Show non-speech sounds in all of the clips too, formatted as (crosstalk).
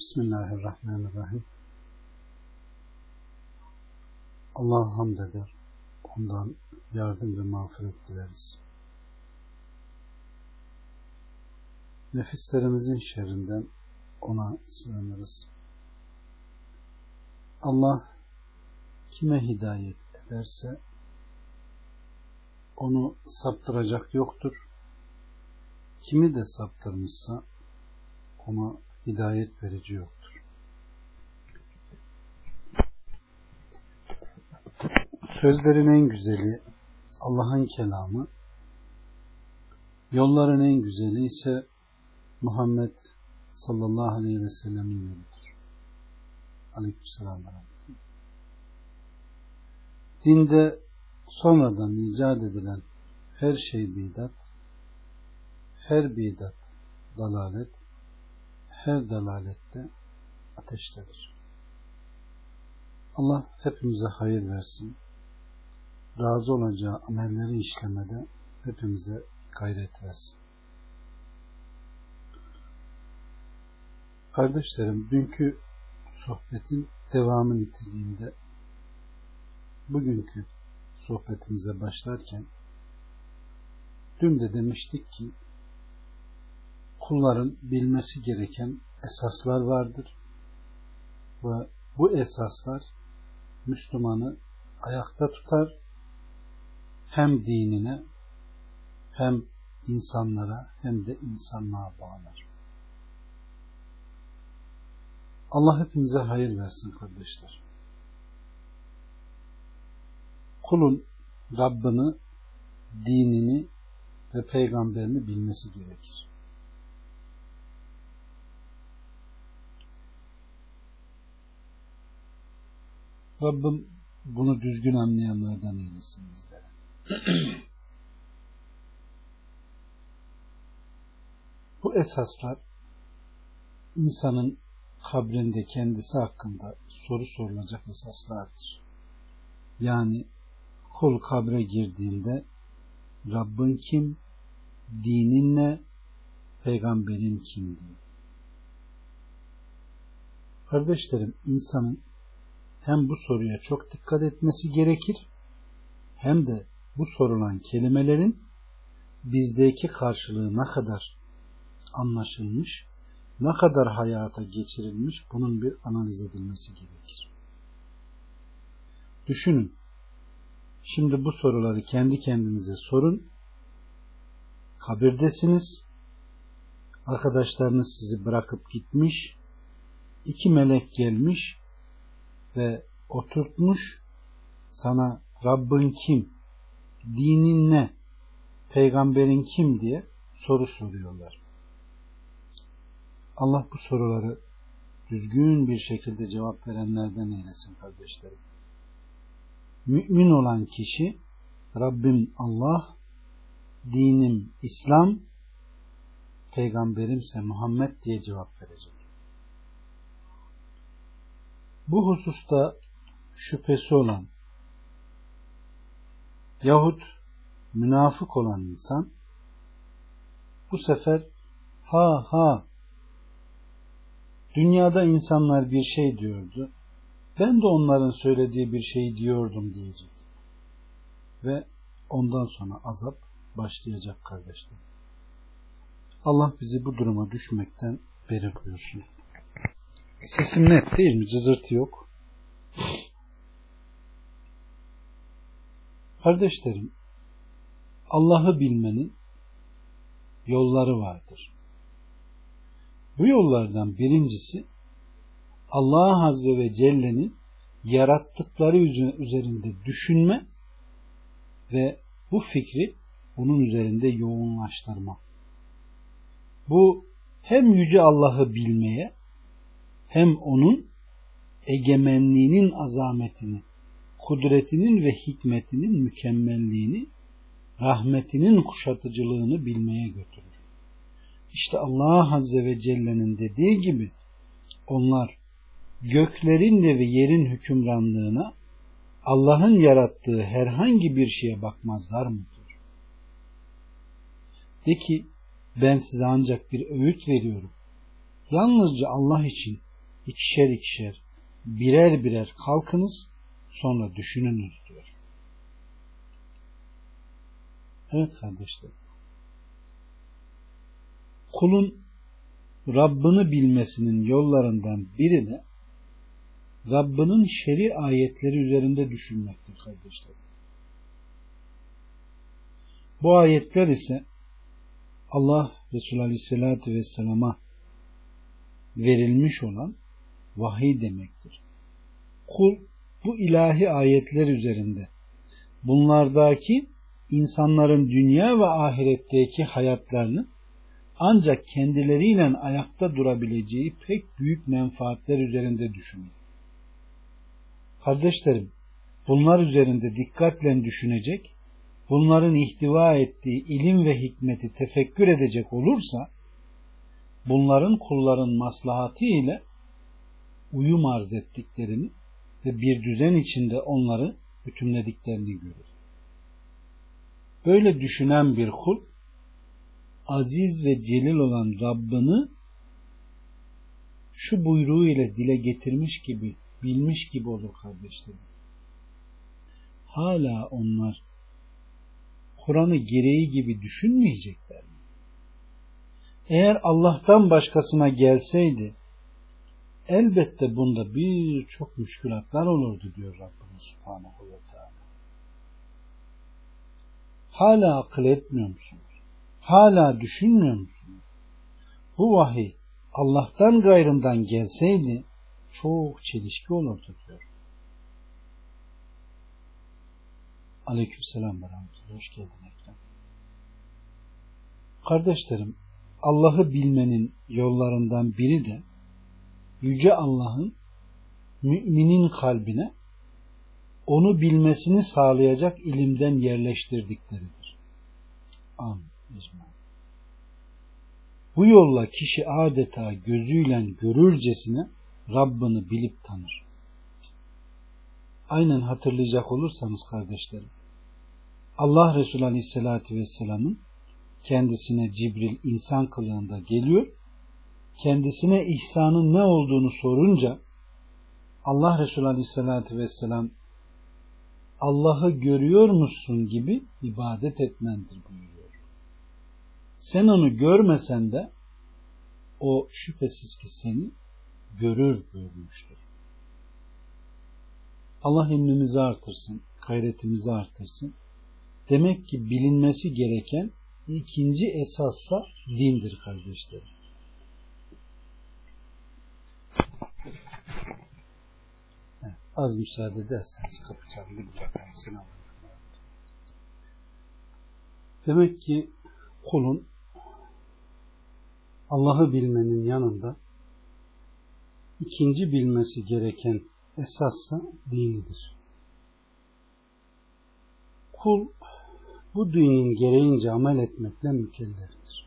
Bismillahirrahmanirrahim. Allah'a hamd eder. Ondan yardım ve mağfiret dileriz. Nefislerimizin şerrinden ona sığınırız. Allah kime hidayet ederse onu saptıracak yoktur. Kimi de saptırmışsa ona hidayet verici yoktur. Sözlerin en güzeli Allah'ın kelamı, yolların en güzeli ise Muhammed sallallahu aleyhi ve sellemin yoludur. Aleykümselam. Dinde sonradan icat edilen her şey bidat, her bidat dalalet, her dalalette ateştedir. Allah hepimize hayır versin. Razı olacağı amelleri işlemede hepimize gayret versin. Kardeşlerim, dünkü sohbetin devamı niteliğinde bugünkü sohbetimize başlarken dün de demiştik ki kulların bilmesi gereken esaslar vardır ve bu esaslar Müslümanı ayakta tutar hem dinine hem insanlara hem de insanlığa bağlar. Allah hepimize hayır versin kardeşler. Kulun Rabbini, dinini ve peygamberini bilmesi gerekir. Rabbim bunu düzgün anlayanlardan eylesin bizlere. Bu esaslar insanın kabrinde kendisi hakkında soru sorulacak esaslardır. Yani kul kabre girdiğinde Rabbin kim, dinin ne, peygamberin kim diye. Kardeşlerim insanın hem bu soruya çok dikkat etmesi gerekir hem de bu sorulan kelimelerin bizdeki karşılığı ne kadar anlaşılmış, ne kadar hayata geçirilmiş bunun bir analiz edilmesi gerekir. Düşünün. Şimdi bu soruları kendi kendinize sorun. Kabirdesiniz. Arkadaşlarınız sizi bırakıp gitmiş. iki melek gelmiş ve oturtmuş sana Rabbin kim, dinin ne, peygamberin kim diye soru soruyorlar. Allah bu soruları düzgün bir şekilde cevap verenlerden eylesin kardeşlerim. Mümin olan kişi Rabbim Allah, dinim İslam, peygamberimse Muhammed diye cevap verecek. Bu hususta şüphesi olan yahut münafık olan insan bu sefer ha ha dünyada insanlar bir şey diyordu ben de onların söylediği bir şey diyordum diyecek ve ondan sonra azap başlayacak kardeşler. Allah bizi bu duruma düşmekten beri buyursun. Sesim net değil mi? Cızırtı yok. Kardeşlerim, Allah'ı bilmenin yolları vardır. Bu yollardan birincisi Allah Azze ve Celle'nin yarattıkları üzerinde düşünme ve bu fikri onun üzerinde yoğunlaştırma. Bu hem yüce Allah'ı bilmeye hem onun egemenliğinin azametini, kudretinin ve hikmetinin mükemmelliğini, rahmetinin kuşatıcılığını bilmeye götürür. İşte Allah Azze ve Celle'nin dediği gibi onlar göklerin de ve yerin hükümranlığına Allah'ın yarattığı herhangi bir şeye bakmazlar mıdır? De ki ben size ancak bir öğüt veriyorum. Yalnızca Allah için ikişer ikişer birer birer kalkınız sonra düşününüz diyor. Evet kardeşler. Kulun Rabbini bilmesinin yollarından biri de Rabbinin şer'i ayetleri üzerinde düşünmektir kardeşler. Bu ayetler ise Allah Resulü Aleyhisselatü Vesselam'a verilmiş olan vahiy demektir. Kul bu ilahi ayetler üzerinde bunlardaki insanların dünya ve ahiretteki hayatlarını ancak kendileriyle ayakta durabileceği pek büyük menfaatler üzerinde düşünür. Kardeşlerim, bunlar üzerinde dikkatle düşünecek, bunların ihtiva ettiği ilim ve hikmeti tefekkür edecek olursa, bunların kulların maslahatı ile uyum arz ettiklerini ve bir düzen içinde onları bütünlediklerini görür. Böyle düşünen bir kul, aziz ve celil olan Rabbini şu buyruğu ile dile getirmiş gibi, bilmiş gibi olur kardeşlerim. Hala onlar Kur'an'ı gereği gibi düşünmeyecekler mi? Eğer Allah'tan başkasına gelseydi elbette bunda birçok müşkülatlar olurdu diyor Rabbimiz Subhanahu ve Teala. Hala akıl etmiyor musunuz? Hala düşünmüyor musunuz? Bu vahiy Allah'tan gayrından gelseydi çok çelişki olurdu diyor. Aleyküm selam ve rahmetullah. Hoş geldin Ekrem. Kardeşlerim, Allah'ı bilmenin yollarından biri de Yüce Allah'ın müminin kalbine onu bilmesini sağlayacak ilimden yerleştirdikleridir. Amin. Bu yolla kişi adeta gözüyle görürcesine Rabbini bilip tanır. Aynen hatırlayacak olursanız kardeşlerim, Allah Resulü Aleyhisselatü Vesselam'ın kendisine Cibril insan kılığında geliyor, kendisine ihsanın ne olduğunu sorunca Allah Resulü Aleyhisselatü Vesselam Allah'ı görüyor musun gibi ibadet etmendir buyuruyor. Sen onu görmesen de o şüphesiz ki seni görür buyurmuştur. Allah ilmimizi artırsın, gayretimizi artırsın. Demek ki bilinmesi gereken ikinci esassa dindir kardeşlerim. Az müsaade ederseniz bakalım. Demek ki kulun Allah'ı bilmenin yanında ikinci bilmesi gereken esassa dinidir. Kul bu dinin gereğince amel etmekle mükelleftir.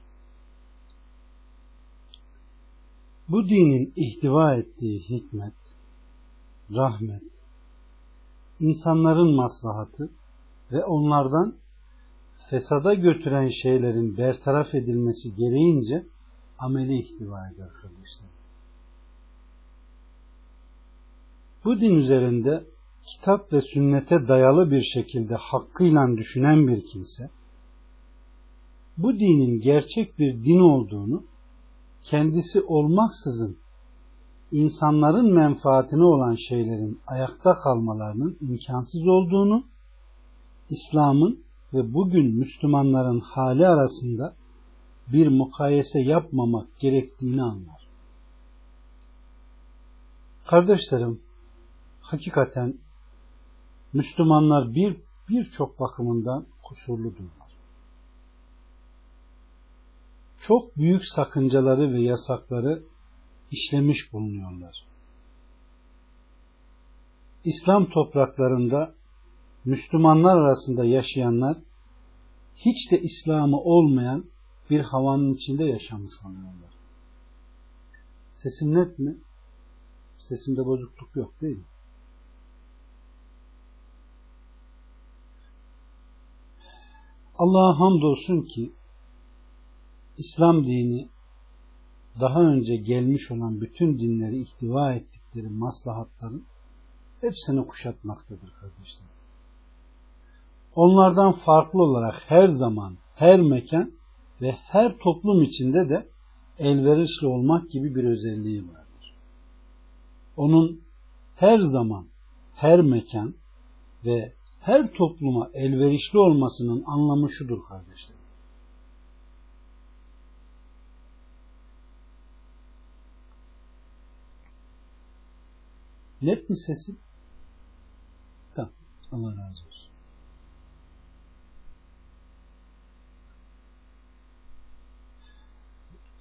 Bu dinin ihtiva ettiği hikmet, rahmet, insanların maslahatı ve onlardan fesada götüren şeylerin bertaraf edilmesi gereğince ameli ihtiva eder kardeşler. Bu din üzerinde kitap ve sünnete dayalı bir şekilde hakkıyla düşünen bir kimse, bu dinin gerçek bir din olduğunu, kendisi olmaksızın insanların menfaatine olan şeylerin ayakta kalmalarının imkansız olduğunu, İslam'ın ve bugün Müslümanların hali arasında bir mukayese yapmamak gerektiğini anlar. Kardeşlerim, hakikaten Müslümanlar bir birçok bakımından kusurludurlar. Çok büyük sakıncaları ve yasakları işlemiş bulunuyorlar. İslam topraklarında Müslümanlar arasında yaşayanlar hiç de İslam'ı olmayan bir havanın içinde yaşamı sanıyorlar. Sesim net mi? Sesimde bozukluk yok değil mi? Allah'a hamdolsun ki İslam dini daha önce gelmiş olan bütün dinleri ihtiva ettikleri maslahatların hepsini kuşatmaktadır kardeşler. Onlardan farklı olarak her zaman, her mekan ve her toplum içinde de elverişli olmak gibi bir özelliği vardır. Onun her zaman, her mekan ve her topluma elverişli olmasının anlamı şudur kardeşler. Net mi sesim? Tamam. Allah razı olsun.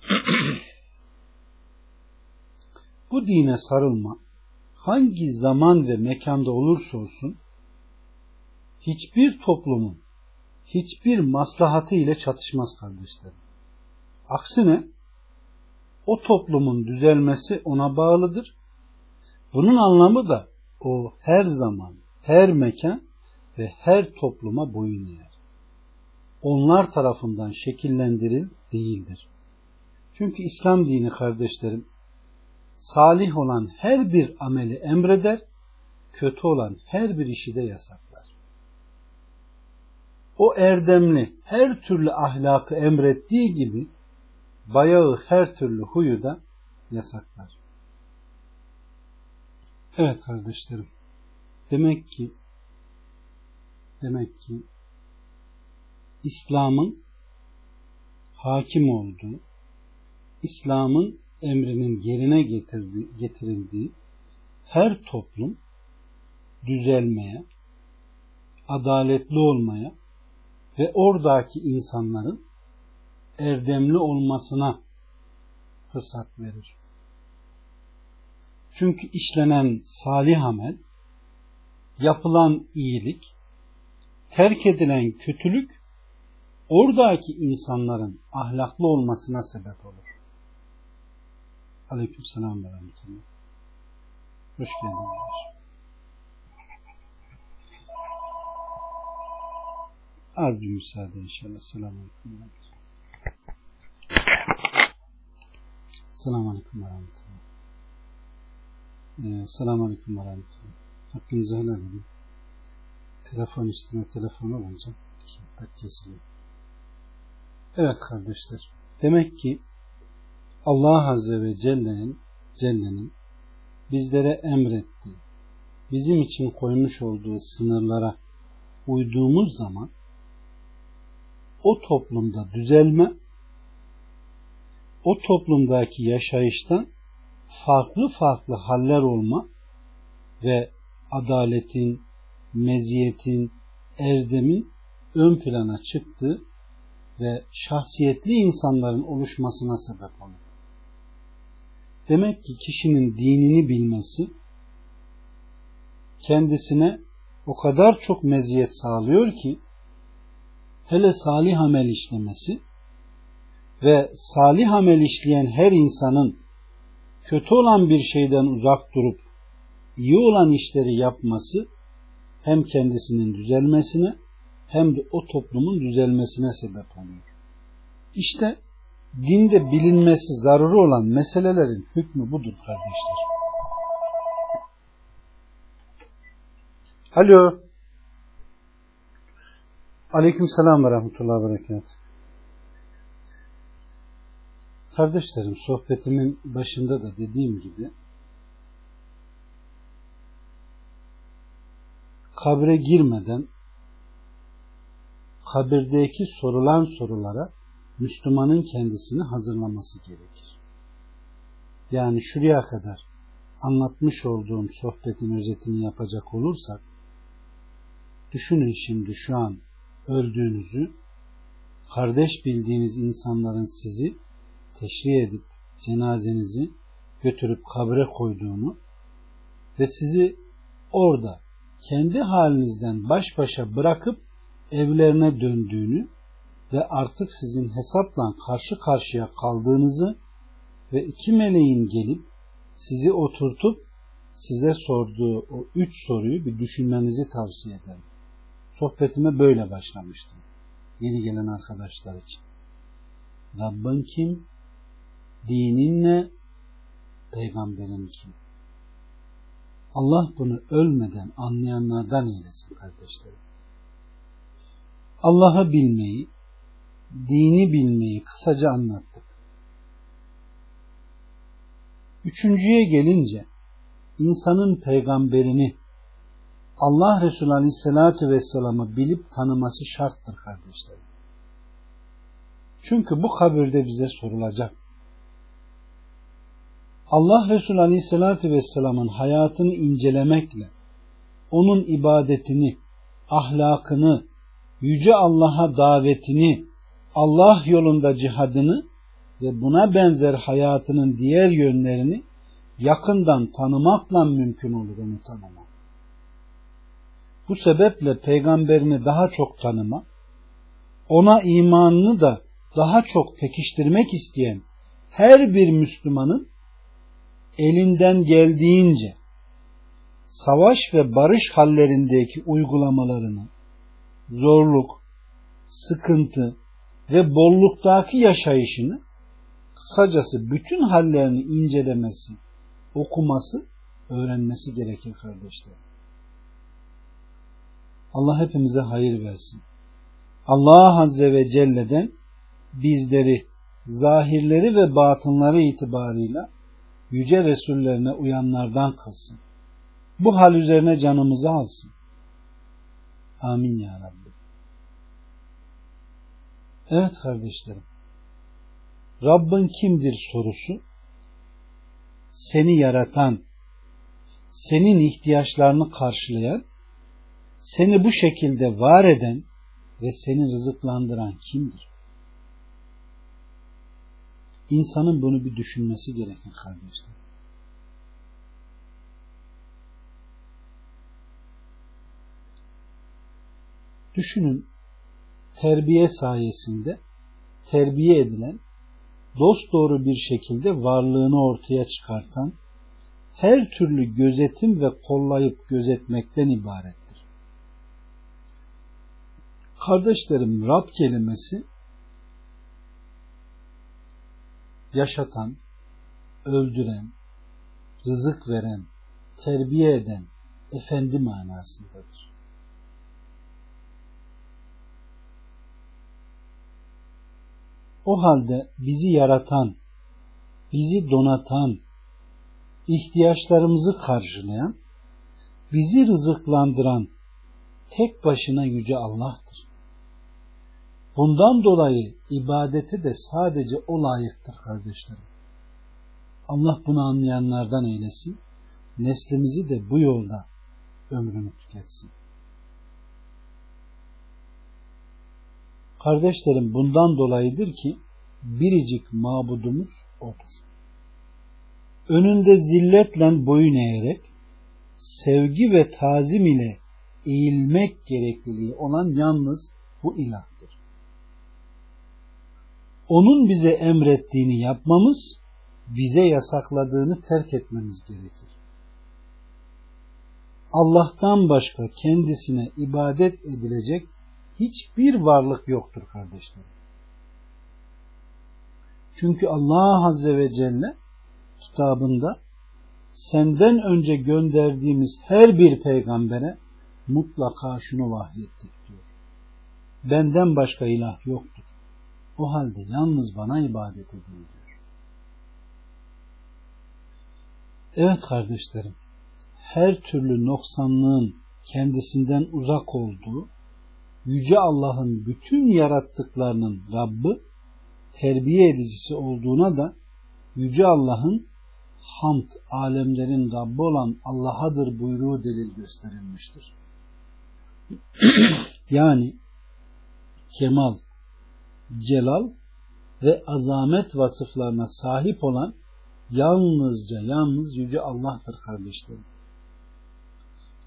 (clears throat) Bu dine sarılma hangi zaman ve mekanda olursa olsun hiçbir toplumun hiçbir maslahatı ile çatışmaz kardeşlerim. Aksine o toplumun düzelmesi ona bağlıdır. Bunun anlamı da o her zaman, her mekan ve her topluma boyun eğer. Onlar tarafından şekillendiril değildir. Çünkü İslam dini kardeşlerim salih olan her bir ameli emreder, kötü olan her bir işi de yasaklar. O erdemli her türlü ahlakı emrettiği gibi bayağı her türlü huyu da yasaklar. Evet kardeşlerim. Demek ki demek ki İslam'ın hakim olduğu, İslam'ın emrinin yerine getirildiği her toplum düzelmeye, adaletli olmaya ve oradaki insanların erdemli olmasına fırsat verir. Çünkü işlenen salih amel, yapılan iyilik, terk edilen kötülük oradaki insanların ahlaklı olmasına sebep olur. Aleyküm selam ve rahmetullah. Hoş geldiniz. Az bir müsaade inşallah. Selamun Aleyküm. Selamun Aleyküm ve rahmetullah. Ee, Selamun Aleyküm ve. Hakkınızı helal edin. Telefon üstüne telefon olunca sohbet kesiliyor. Evet kardeşler. Demek ki Allah Azze ve Celle'nin Celle'nin bizlere emrettiği, bizim için koymuş olduğu sınırlara uyduğumuz zaman o toplumda düzelme, o toplumdaki yaşayıştan farklı farklı haller olma ve adaletin, meziyetin, erdemin ön plana çıktığı ve şahsiyetli insanların oluşmasına sebep olur. Demek ki kişinin dinini bilmesi kendisine o kadar çok meziyet sağlıyor ki hele salih amel işlemesi ve salih amel işleyen her insanın kötü olan bir şeyden uzak durup iyi olan işleri yapması hem kendisinin düzelmesine hem de o toplumun düzelmesine sebep oluyor. İşte dinde bilinmesi zaruri olan meselelerin hükmü budur kardeşler. Alo. Aleyküm selam ve rahmetullahi ve berekat. Kardeşlerim sohbetimin başında da dediğim gibi kabre girmeden kabirdeki sorulan sorulara Müslümanın kendisini hazırlaması gerekir. Yani şuraya kadar anlatmış olduğum sohbetin özetini yapacak olursak düşünün şimdi şu an öldüğünüzü kardeş bildiğiniz insanların sizi teşri edip cenazenizi götürüp kabre koyduğunu ve sizi orada kendi halinizden baş başa bırakıp evlerine döndüğünü ve artık sizin hesapla karşı karşıya kaldığınızı ve iki meleğin gelip sizi oturtup size sorduğu o üç soruyu bir düşünmenizi tavsiye ederim. Sohbetime böyle başlamıştım. Yeni gelen arkadaşlar için. Rabbin kim? Dinin ne? Peygamberin kim? Allah bunu ölmeden anlayanlardan eylesin kardeşlerim. Allah'ı bilmeyi, dini bilmeyi kısaca anlattık. Üçüncüye gelince insanın peygamberini Allah Resulü Aleyhisselatü Vesselam'ı bilip tanıması şarttır kardeşlerim. Çünkü bu kabirde bize sorulacak. Allah Resulü Aleyhisselatü Vesselam'ın hayatını incelemekle, onun ibadetini, ahlakını, Yüce Allah'a davetini, Allah yolunda cihadını ve buna benzer hayatının diğer yönlerini yakından tanımakla mümkün olur onu tanımak. Bu sebeple peygamberini daha çok tanımak, ona imanını da daha çok pekiştirmek isteyen her bir Müslümanın elinden geldiğince savaş ve barış hallerindeki uygulamalarını zorluk, sıkıntı ve bolluktaki yaşayışını kısacası bütün hallerini incelemesi, okuması, öğrenmesi gerekir kardeşler. Allah hepimize hayır versin. Allah Azze ve Celle'den bizleri zahirleri ve batınları itibarıyla yüce Resullerine uyanlardan kılsın. Bu hal üzerine canımızı alsın. Amin ya Rabbi. Evet kardeşlerim. Rabbin kimdir sorusu seni yaratan, senin ihtiyaçlarını karşılayan, seni bu şekilde var eden ve seni rızıklandıran kimdir? İnsanın bunu bir düşünmesi gerekir kardeşler. Düşünün terbiye sayesinde terbiye edilen dost doğru bir şekilde varlığını ortaya çıkartan her türlü gözetim ve kollayıp gözetmekten ibarettir. Kardeşlerim Rab kelimesi yaşatan, öldüren, rızık veren, terbiye eden, efendi manasındadır. O halde bizi yaratan, bizi donatan, ihtiyaçlarımızı karşılayan, bizi rızıklandıran tek başına yüce Allah'tır. Bundan dolayı ibadeti de sadece o layıktır kardeşlerim. Allah bunu anlayanlardan eylesin. Neslimizi de bu yolda ömrünü tüketsin. Kardeşlerim bundan dolayıdır ki biricik mabudumuz odur. Önünde zilletle boyun eğerek sevgi ve tazim ile eğilmek gerekliliği olan yalnız bu ilahdır. Onun bize emrettiğini yapmamız, bize yasakladığını terk etmemiz gerekir. Allah'tan başka kendisine ibadet edilecek hiçbir varlık yoktur kardeşlerim. Çünkü Allah Azze ve Celle kitabında senden önce gönderdiğimiz her bir peygambere mutlaka şunu vahyettik diyor. Benden başka ilah yoktur. O halde yalnız bana ibadet edin diyor. Evet kardeşlerim, her türlü noksanlığın kendisinden uzak olduğu Yüce Allah'ın bütün yarattıklarının Rabbi, terbiye edicisi olduğuna da Yüce Allah'ın hamd alemlerin Rabbi olan Allah'adır buyruğu delil gösterilmiştir. (clears throat) yani kemal, celal ve azamet vasıflarına sahip olan yalnızca yalnız Yüce Allah'tır kardeşlerim.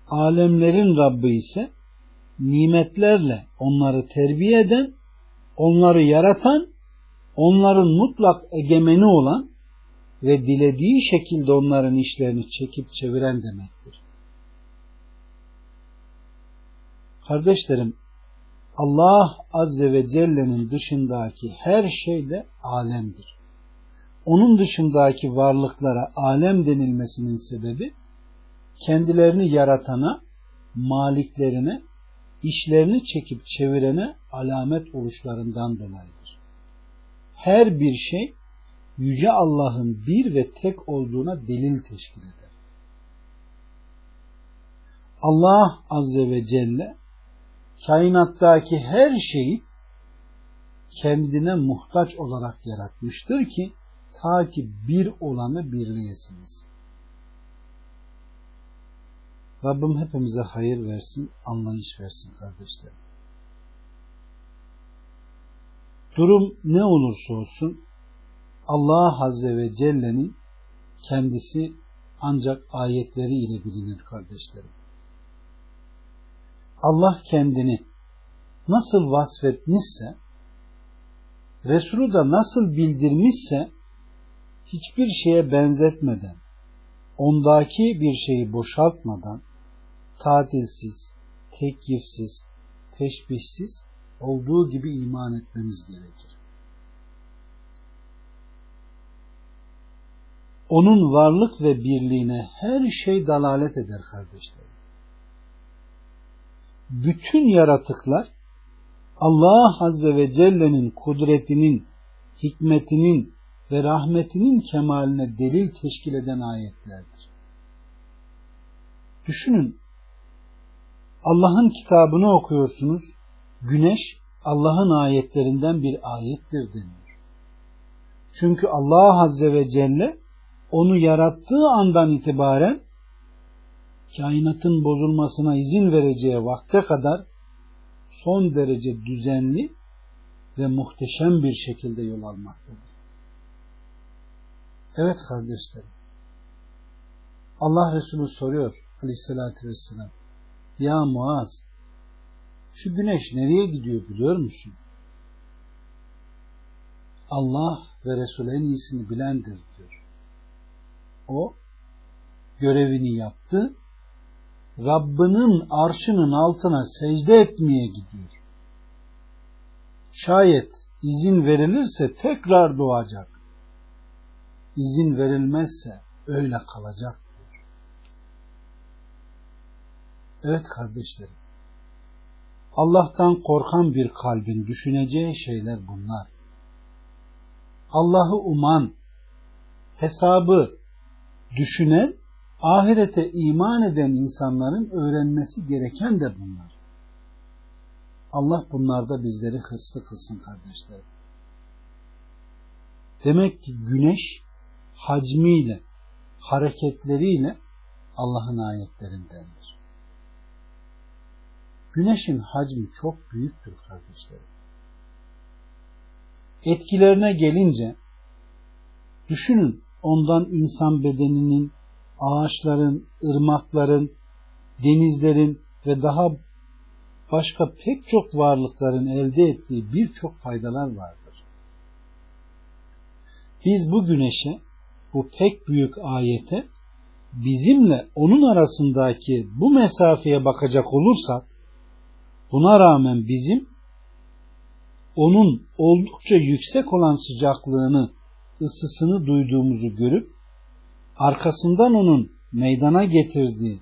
Alemlerin Rabbi ise nimetlerle onları terbiye eden, onları yaratan, onların mutlak egemeni olan ve dilediği şekilde onların işlerini çekip çeviren demektir. Kardeşlerim, Allah Azze ve Celle'nin dışındaki her şey de alemdir. onun dışındaki varlıklara alem denilmesinin sebebi kendilerini yaratana, maliklerine, işlerini çekip çevirene alamet oluşlarından dolayıdır. Her bir şey Yüce Allah'ın bir ve tek olduğuna delil teşkil eder. Allah Azze ve Celle kainattaki her şeyi kendine muhtaç olarak yaratmıştır ki ta ki bir olanı birleyesiniz. Rabbim hepimize hayır versin, anlayış versin kardeşlerim. Durum ne olursa olsun Allah Azze ve Celle'nin kendisi ancak ayetleri ile bilinir kardeşlerim. Allah kendini nasıl vasfetmişse Resulü da nasıl bildirmişse hiçbir şeye benzetmeden ondaki bir şeyi boşaltmadan tatilsiz, tekyifsiz, teşbihsiz olduğu gibi iman etmemiz gerekir. Onun varlık ve birliğine her şey dalalet eder kardeşlerim. Bütün yaratıklar Allah Azze ve Celle'nin kudretinin, hikmetinin ve rahmetinin kemaline delil teşkil eden ayetlerdir. Düşünün, Allah'ın kitabını okuyorsunuz, güneş Allah'ın ayetlerinden bir ayettir deniyor. Çünkü Allah Azze ve Celle onu yarattığı andan itibaren kainatın bozulmasına izin vereceği vakte kadar son derece düzenli ve muhteşem bir şekilde yol almaktadır. Evet kardeşlerim. Allah Resulü soruyor aleyhissalatü vesselam Ya Muaz şu güneş nereye gidiyor biliyor musun? Allah ve Resul en iyisini bilendir diyor. O görevini yaptı Rabbinin arşının altına secde etmeye gidiyor. Şayet izin verilirse tekrar doğacak. İzin verilmezse öyle kalacak. Evet kardeşlerim. Allah'tan korkan bir kalbin düşüneceği şeyler bunlar. Allah'ı uman, hesabı düşünen ahirete iman eden insanların öğrenmesi gereken de bunlar. Allah bunlarda bizleri hırslı kılsın kardeşlerim. Demek ki güneş hacmiyle, hareketleriyle Allah'ın ayetlerindendir. Güneşin hacmi çok büyüktür kardeşlerim. Etkilerine gelince düşünün ondan insan bedeninin ağaçların, ırmakların, denizlerin ve daha başka pek çok varlıkların elde ettiği birçok faydalar vardır. Biz bu güneşe, bu pek büyük ayete bizimle onun arasındaki bu mesafeye bakacak olursak buna rağmen bizim onun oldukça yüksek olan sıcaklığını, ısısını duyduğumuzu görüp arkasından onun meydana getirdiği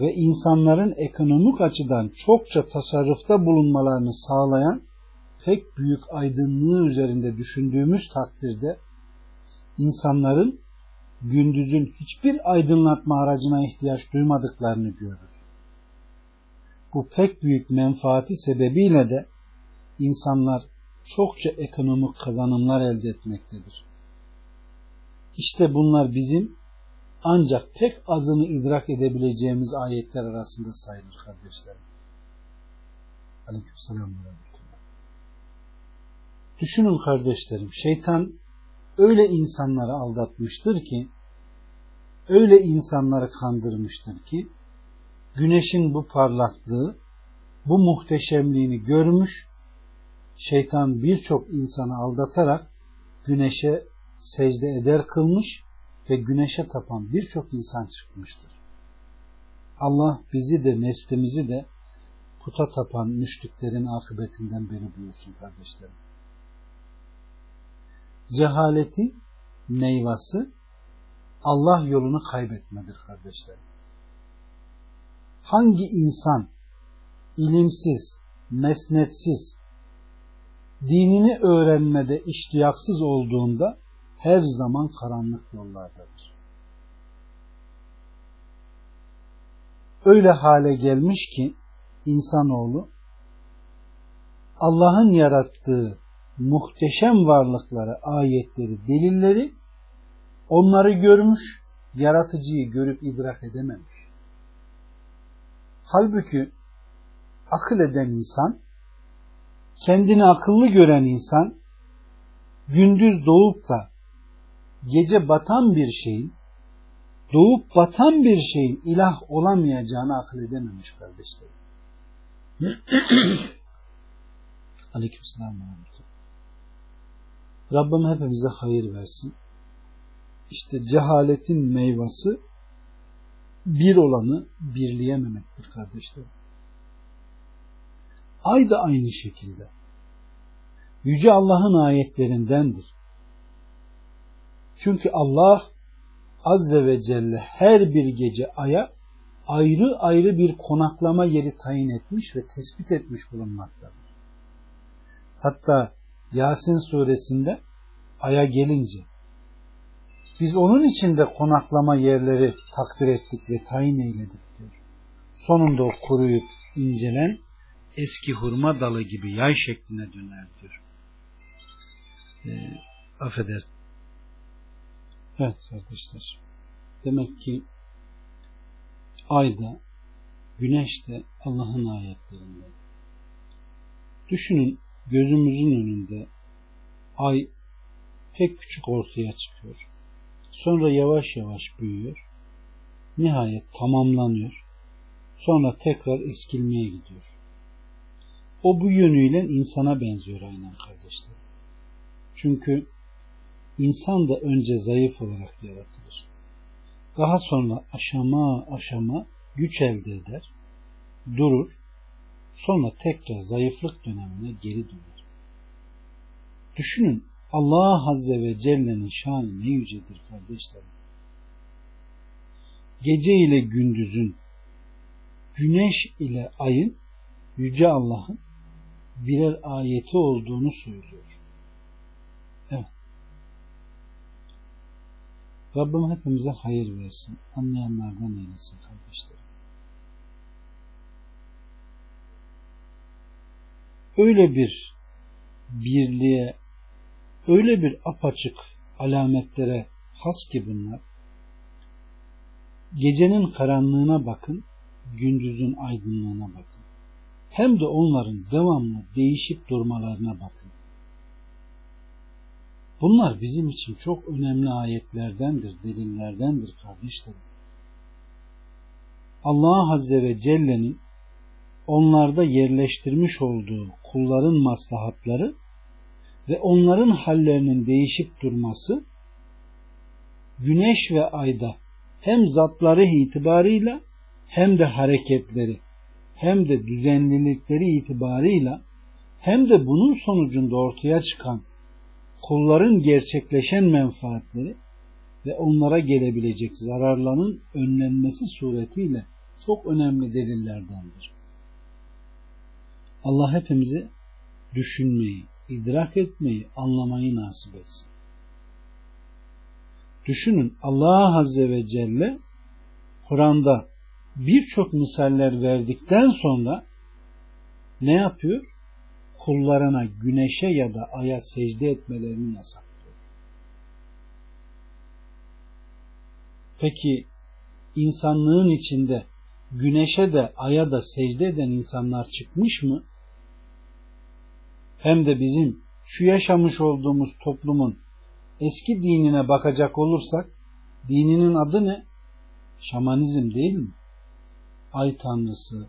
ve insanların ekonomik açıdan çokça tasarrufta bulunmalarını sağlayan pek büyük aydınlığı üzerinde düşündüğümüz takdirde insanların gündüzün hiçbir aydınlatma aracına ihtiyaç duymadıklarını görürüz. Bu pek büyük menfaati sebebiyle de insanlar çokça ekonomik kazanımlar elde etmektedir. İşte bunlar bizim ancak pek azını idrak edebileceğimiz ayetler arasında sayılır kardeşlerim. Aleykümselam Düşünün kardeşlerim, şeytan öyle insanları aldatmıştır ki, öyle insanları kandırmıştır ki, güneşin bu parlaklığı, bu muhteşemliğini görmüş, şeytan birçok insanı aldatarak güneşe secde eder kılmış ve güneşe tapan birçok insan çıkmıştır. Allah bizi de neslimizi de puta tapan müşriklerin akıbetinden beri buyursun kardeşlerim. Cehaletin meyvası Allah yolunu kaybetmedir kardeşlerim. Hangi insan ilimsiz, mesnetsiz, dinini öğrenmede iştiyaksız olduğunda her zaman karanlık yollardadır. Öyle hale gelmiş ki insanoğlu Allah'ın yarattığı muhteşem varlıkları, ayetleri, delilleri onları görmüş, yaratıcıyı görüp idrak edememiş. Halbuki akıl eden insan, kendini akıllı gören insan, gündüz doğup da gece batan bir şeyin, doğup batan bir şeyin ilah olamayacağını akıl edememiş kardeşlerim. (clears throat) Aleykümselam. Rabbim hepimize hayır versin. İşte cehaletin meyvası bir olanı birleyememektir kardeşlerim. Ay da aynı şekilde. Yüce Allah'ın ayetlerindendir. Çünkü Allah Azze ve Celle her bir gece aya ayrı ayrı bir konaklama yeri tayin etmiş ve tespit etmiş bulunmaktadır. Hatta Yasin suresinde aya gelince biz onun içinde konaklama yerleri takdir ettik ve tayin eyledik diyor. Sonunda o kuruyup incelen eski hurma dalı gibi yay şekline döner diyor. E, affedersin. Evet kardeşler. Demek ki ay da güneş de Allah'ın ayetlerinde. Düşünün gözümüzün önünde ay pek küçük ortaya çıkıyor. Sonra yavaş yavaş büyüyor. Nihayet tamamlanıyor. Sonra tekrar eskilmeye gidiyor. O bu yönüyle insana benziyor aynen kardeşler. Çünkü insan da önce zayıf olarak yaratılır. Daha sonra aşama aşama güç elde eder, durur, sonra tekrar zayıflık dönemine geri döner. Düşünün Allah Azze ve Celle'nin şanı ne yücedir kardeşlerim. Gece ile gündüzün, güneş ile ayın Yüce Allah'ın birer ayeti olduğunu söylüyor. Evet. Rabbim hepimize hayır versin. Anlayanlardan eylesin kardeşlerim. Öyle bir birliğe, öyle bir apaçık alametlere has ki bunlar. Gecenin karanlığına bakın, gündüzün aydınlığına bakın. Hem de onların devamlı değişip durmalarına bakın. Bunlar bizim için çok önemli ayetlerdendir, delillerdendir kardeşlerim. Allah Azze ve Celle'nin onlarda yerleştirmiş olduğu kulların maslahatları ve onların hallerinin değişip durması güneş ve ayda hem zatları itibarıyla hem de hareketleri hem de düzenlilikleri itibarıyla hem de bunun sonucunda ortaya çıkan kulların gerçekleşen menfaatleri ve onlara gelebilecek zararların önlenmesi suretiyle çok önemli delillerdendir. Allah hepimizi düşünmeyi, idrak etmeyi, anlamayı nasip etsin. Düşünün Allah Azze ve Celle Kur'an'da birçok misaller verdikten sonra ne yapıyor? Kullarına güneşe ya da aya secde etmelerini yasaklıyor. Peki insanlığın içinde güneşe de aya da secde eden insanlar çıkmış mı? Hem de bizim şu yaşamış olduğumuz toplumun eski dinine bakacak olursak dininin adı ne? Şamanizm değil mi? Ay tanrısı,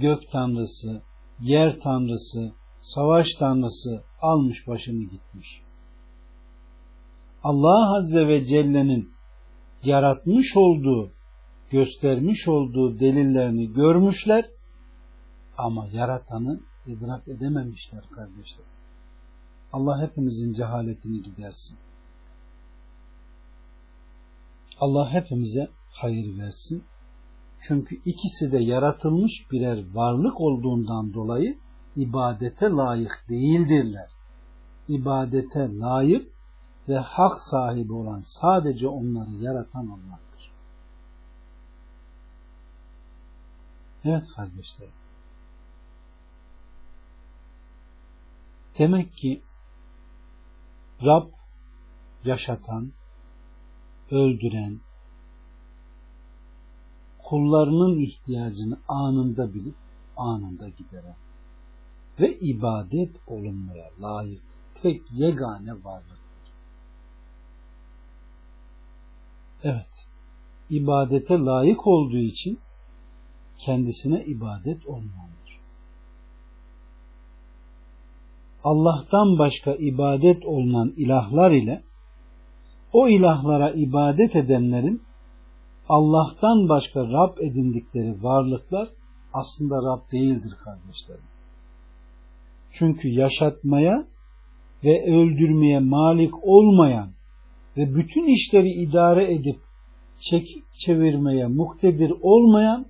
gök tanrısı, yer tanrısı, savaş tanrısı almış başını gitmiş. Allah Azze ve Celle'nin yaratmış olduğu, göstermiş olduğu delillerini görmüşler ama yaratanı idrak edememişler kardeşler. Allah hepimizin cehaletini gidersin. Allah hepimize hayır versin. Çünkü ikisi de yaratılmış birer varlık olduğundan dolayı ibadete layık değildirler. İbadete layık ve hak sahibi olan sadece onları yaratan Allah'tır. Evet kardeşlerim. Demek ki Rab yaşatan, öldüren, kullarının ihtiyacını anında bilip anında gideren ve ibadet olunmaya layık tek yegane varlık. Evet, ibadete layık olduğu için kendisine ibadet olmalıdır. Allah'tan başka ibadet olunan ilahlar ile o ilahlara ibadet edenlerin Allah'tan başka Rab edindikleri varlıklar aslında Rab değildir kardeşlerim. Çünkü yaşatmaya ve öldürmeye malik olmayan ve bütün işleri idare edip çekip çevirmeye muktedir olmayan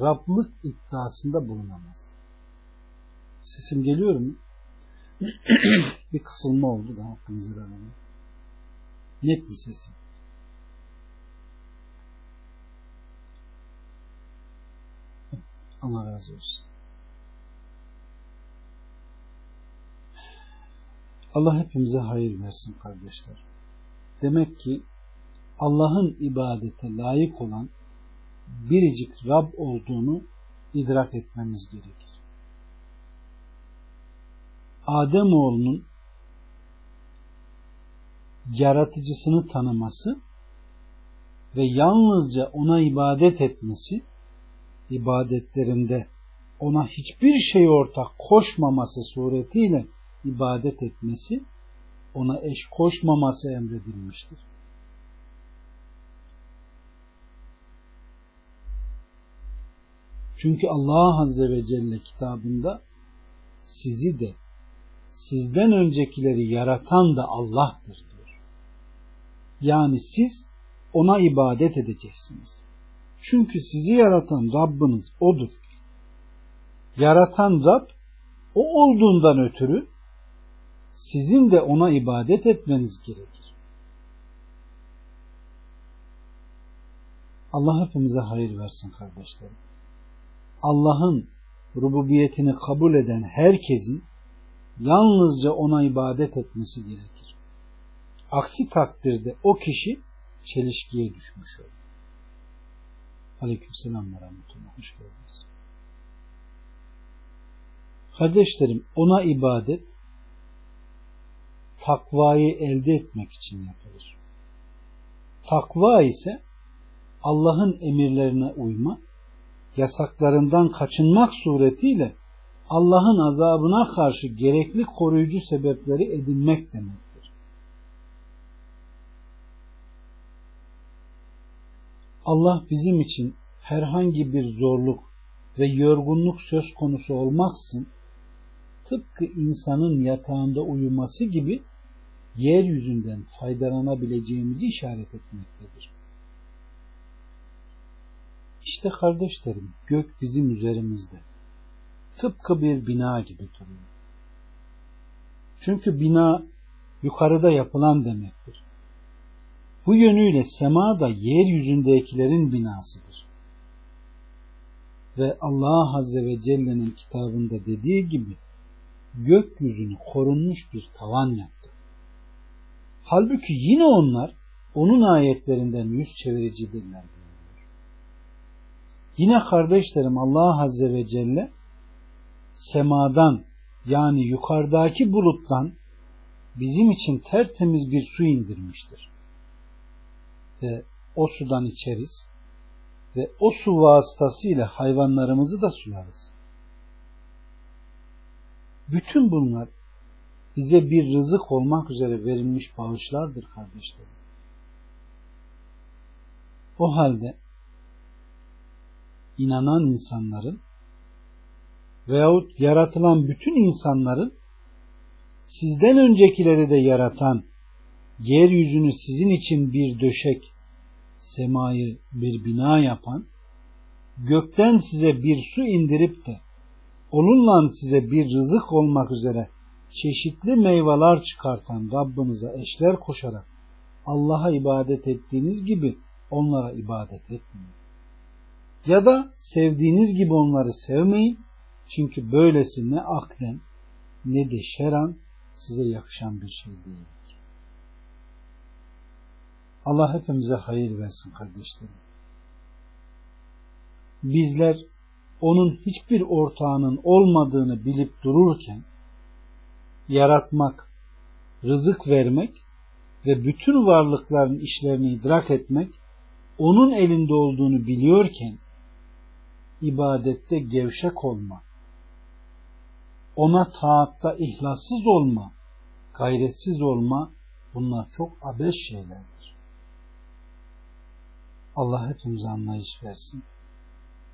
Rablık iddiasında bulunamaz. Sesim geliyor mu? (clears throat) bir kısılma oldu da hakkınızı verelim. Net bir sesim. Allah razı olsun. Allah hepimize hayır versin kardeşler. Demek ki Allah'ın ibadete layık olan biricik Rab olduğunu idrak etmemiz gerekir. Adem oğlunun yaratıcısını tanıması ve yalnızca ona ibadet etmesi ibadetlerinde ona hiçbir şey ortak koşmaması suretiyle ibadet etmesi ona eş koşmaması emredilmiştir. Çünkü Allah Azze ve Celle kitabında sizi de sizden öncekileri yaratan da Allah'tır diyor. Yani siz ona ibadet edeceksiniz. Çünkü sizi yaratan Rabbiniz O'dur. Yaratan Rab O olduğundan ötürü sizin de O'na ibadet etmeniz gerekir. Allah hepimize hayır versin kardeşlerim. Allah'ın rububiyetini kabul eden herkesin yalnızca ona ibadet etmesi gerekir. Aksi takdirde o kişi çelişkiye düşmüş olur. Aleykümselam ve rahmetullah. Hoş geldiniz. Kardeşlerim ona ibadet takvayı elde etmek için yapılır. Takva ise Allah'ın emirlerine uyma, yasaklarından kaçınmak suretiyle Allah'ın azabına karşı gerekli koruyucu sebepleri edinmek demektir. Allah bizim için herhangi bir zorluk ve yorgunluk söz konusu olmaksın tıpkı insanın yatağında uyuması gibi yeryüzünden faydalanabileceğimizi işaret etmektedir. İşte kardeşlerim gök bizim üzerimizde. Tıpkı bir bina gibi duruyor. Çünkü bina yukarıda yapılan demektir. Bu yönüyle sema da yeryüzündekilerin binasıdır. Ve Allah Azze ve Celle'nin kitabında dediği gibi gökyüzünü korunmuş bir tavan yaptı. Halbuki yine onlar onun ayetlerinden yüz çeviricidirler. Yine kardeşlerim Allah Azze ve Celle semadan yani yukarıdaki buluttan bizim için tertemiz bir su indirmiştir. Ve o sudan içeriz ve o su vasıtasıyla hayvanlarımızı da sularız. Bütün bunlar bize bir rızık olmak üzere verilmiş bağışlardır kardeşlerim. O halde inanan insanların veyahut yaratılan bütün insanların sizden öncekileri de yaratan yeryüzünü sizin için bir döşek, semayı bir bina yapan, gökten size bir su indirip de onunla size bir rızık olmak üzere çeşitli meyveler çıkartan Rabbinize eşler koşarak Allah'a ibadet ettiğiniz gibi onlara ibadet etmeyin. Ya da sevdiğiniz gibi onları sevmeyin. Çünkü böylesi ne aklen ne de şeran size yakışan bir şey değildir. Allah hepimize hayır versin kardeşlerim. Bizler onun hiçbir ortağının olmadığını bilip dururken yaratmak, rızık vermek ve bütün varlıkların işlerini idrak etmek onun elinde olduğunu biliyorken ibadette gevşek olma, ona taatta ihlassız olma, gayretsiz olma bunlar çok abes şeylerdir. Allah hepimize anlayış versin.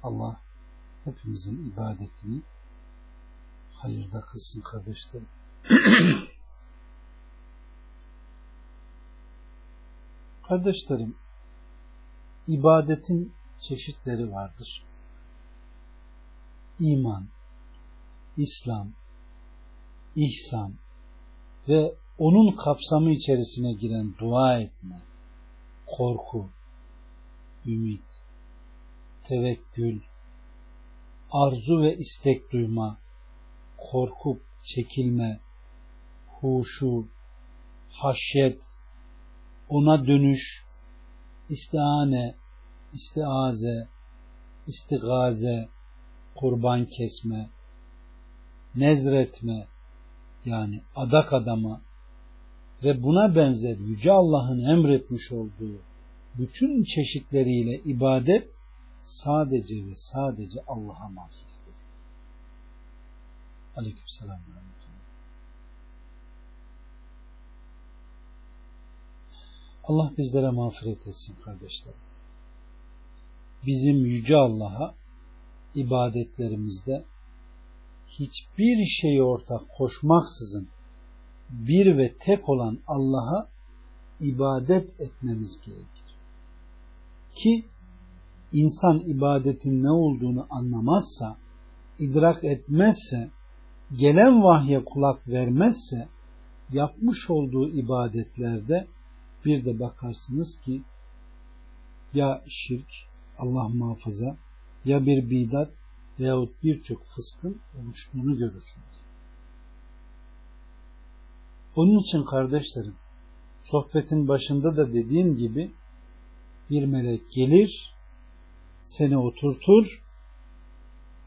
Allah hepimizin ibadetini hayırda kılsın kardeşlerim. (clears throat) kardeşlerim, ibadetin çeşitleri vardır. İman, İslam, ihsan ve onun kapsamı içerisine giren dua etme, korku, ümit, tevekkül, arzu ve istek duyma, korkup çekilme, huşu, haşyet, ona dönüş, istihane, istiaze, istigaze, kurban kesme, nezretme, yani adak adama ve buna benzer Yüce Allah'ın emretmiş olduğu bütün çeşitleriyle ibadet sadece ve sadece Allah'a mahsustur. Aleyküm selam. Allah bizlere mağfiret etsin kardeşlerim. Bizim Yüce Allah'a ibadetlerimizde hiçbir şeyi ortak koşmaksızın bir ve tek olan Allah'a ibadet etmemiz gerekir. Ki insan ibadetin ne olduğunu anlamazsa, idrak etmezse, gelen vahye kulak vermezse, yapmış olduğu ibadetlerde bir de bakarsınız ki ya şirk, Allah muhafaza, ya bir bidat veyahut birçok fıskın oluştuğunu görürsünüz. Onun için kardeşlerim, sohbetin başında da dediğim gibi bir melek gelir, seni oturtur,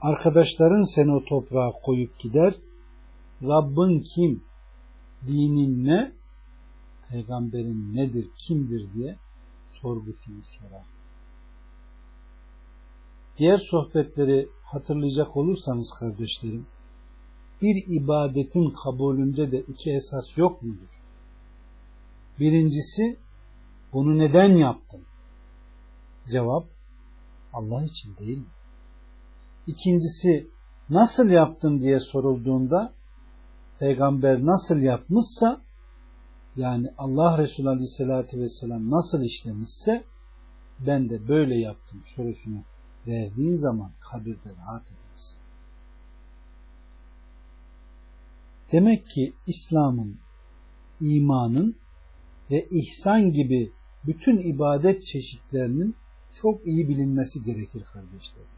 arkadaşların seni o toprağa koyup gider, Rabbin kim, dinin ne, peygamberin nedir, kimdir diye sorgusunu sorar. Diğer sohbetleri hatırlayacak olursanız kardeşlerim, bir ibadetin kabulünde de iki esas yok mudur? Birincisi, bunu neden yaptın? Cevap, Allah için değil mi? İkincisi, nasıl yaptın diye sorulduğunda, peygamber nasıl yapmışsa, yani Allah Resulü Aleyhisselatü Vesselam nasıl işlemişse, ben de böyle yaptım sorusunu verdiğin zaman kabirde rahat edersin. Demek ki İslam'ın, imanın ve ihsan gibi bütün ibadet çeşitlerinin çok iyi bilinmesi gerekir kardeşlerim.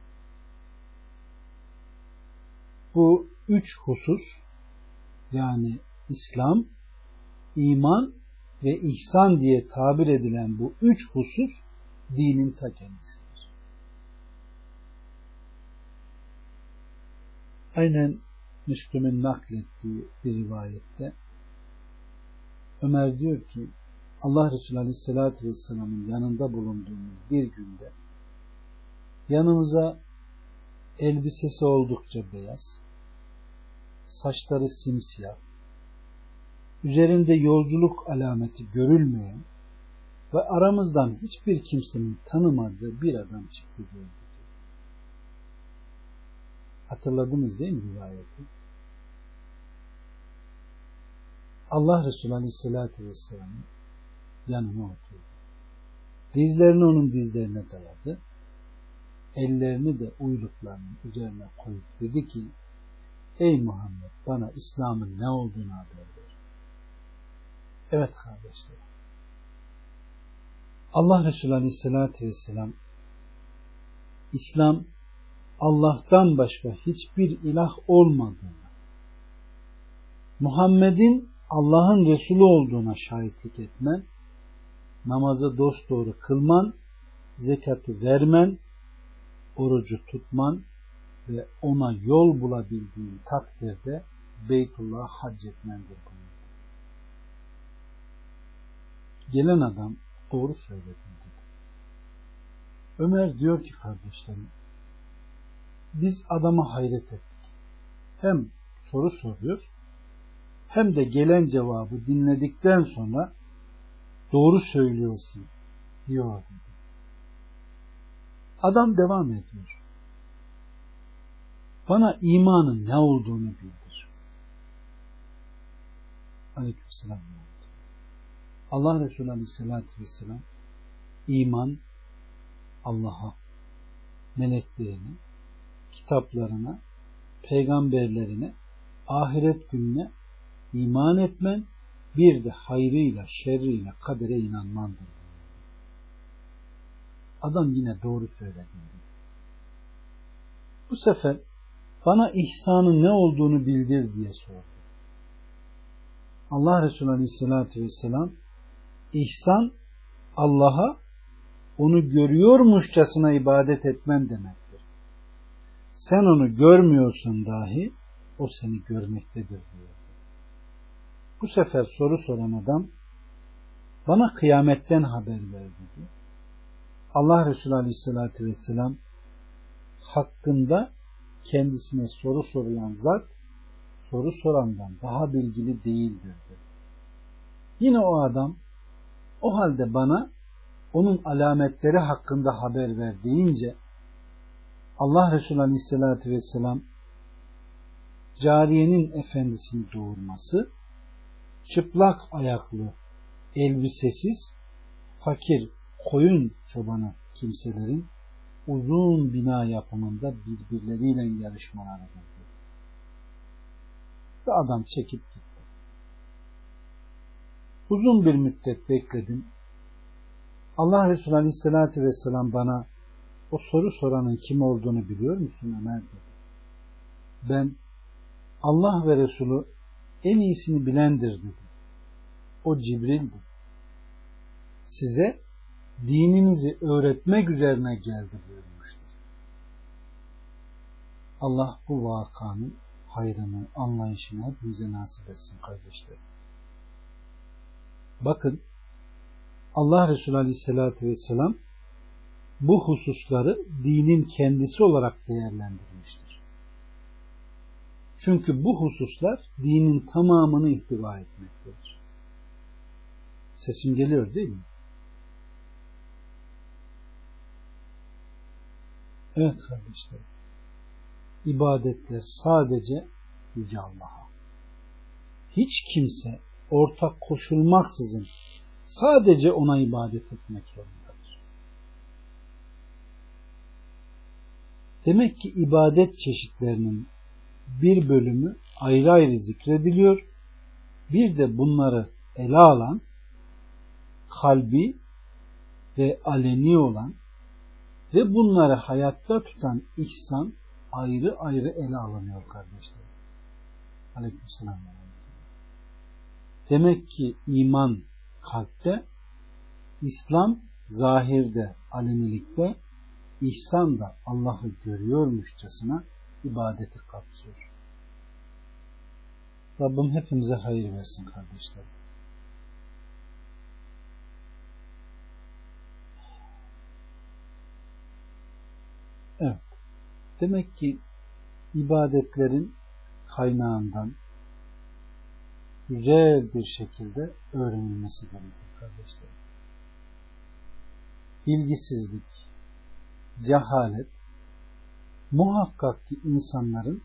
Bu üç husus yani İslam, iman ve ihsan diye tabir edilen bu üç husus dinin ta kendisi. Aynen Müslüm'ün naklettiği bir rivayette Ömer diyor ki Allah Resulü Aleyhisselatü Vesselam'ın yanında bulunduğumuz bir günde yanımıza elbisesi oldukça beyaz, saçları simsiyah, üzerinde yolculuk alameti görülmeyen ve aramızdan hiçbir kimsenin tanımadığı bir adam çıktı diyor. Hatırladınız değil mi rivayeti? Allah Resulü Aleyhisselatü Vesselam'ın yanına oturdu. Dizlerini onun dizlerine dayadı. Ellerini de uyluklarının üzerine koyup dedi ki Ey Muhammed bana İslam'ın ne olduğunu haber ver. Evet kardeşlerim. Allah Resulü Aleyhisselatü Vesselam İslam Allah'tan başka hiçbir ilah olmadığını Muhammed'in Allah'ın Resulü olduğuna şahitlik etmen namazı dosdoğru kılman zekatı vermen orucu tutman ve ona yol bulabildiğin takdirde Beytullah'a hac etmendir bunu. Gelen adam doğru söyledi dedi. Ömer diyor ki kardeşlerim biz adama hayret ettik. Hem soru soruyor hem de gelen cevabı dinledikten sonra doğru söylüyorsun diyor dedi. Adam devam ediyor. Bana imanın ne olduğunu bildir. Aleykümselam. Allah Resulü Aleyhisselatü Vesselam iman Allah'a, meleklerine, kitaplarına, peygamberlerine, ahiret gününe iman etmen, bir de hayrıyla, şerriyle, kadere inanmandır. Adam yine doğru söyledi. Bu sefer bana ihsanın ne olduğunu bildir diye sordu. Allah Resulü Aleyhisselatü Vesselam ihsan Allah'a onu görüyormuşçasına ibadet etmen demektir. Sen onu görmüyorsun dahi o seni görmektedir diyor. Bu sefer soru soran adam bana kıyametten haber ver dedi. Allah Resulü Aleyhisselatü Vesselam hakkında kendisine soru sorulan zat soru sorandan daha bilgili değildir dedi. Yine o adam o halde bana onun alametleri hakkında haber ver deyince Allah Resulü Aleyhisselatü Vesselam cariyenin efendisini doğurması çıplak ayaklı elbisesiz fakir koyun çobanı kimselerin uzun bina yapımında birbirleriyle yarışmaları buldu. Ve adam çekip gitti. Uzun bir müddet bekledim. Allah Resulü Aleyhisselatü Vesselam bana o soru soranın kim olduğunu biliyor musun Ömer dedi. Ben Allah ve Resulü en iyisini bilendir dedi. O Cibril'di. Size dininizi öğretmek üzerine geldi buyurmuştur. Allah bu vakanın hayrını, anlayışını hepimize nasip etsin kardeşlerim. Bakın Allah Resulü Aleyhisselatü Vesselam bu hususları dinin kendisi olarak değerlendirmiştir. Çünkü bu hususlar dinin tamamını ihtiva etmektedir. Sesim geliyor değil mi? Evet kardeşlerim. İbadetler sadece Yüce Allah'a. Hiç kimse ortak koşulmaksızın sadece ona ibadet etmek zorundadır. Demek ki ibadet çeşitlerinin bir bölümü ayrı ayrı zikrediliyor. Bir de bunları ele alan kalbi ve aleni olan ve bunları hayatta tutan ihsan ayrı ayrı ele alınıyor kardeşler. Aleykümselam. Demek ki iman kalpte, İslam zahirde, alenilikte, ihsan da Allah'ı görüyormuşçasına ibadeti kapsıyor. Rabbim hepimize hayır versin kardeşlerim. Evet. Demek ki ibadetlerin kaynağından güzel bir şekilde öğrenilmesi gerekir kardeşlerim. Bilgisizlik, cehalet muhakkak ki insanların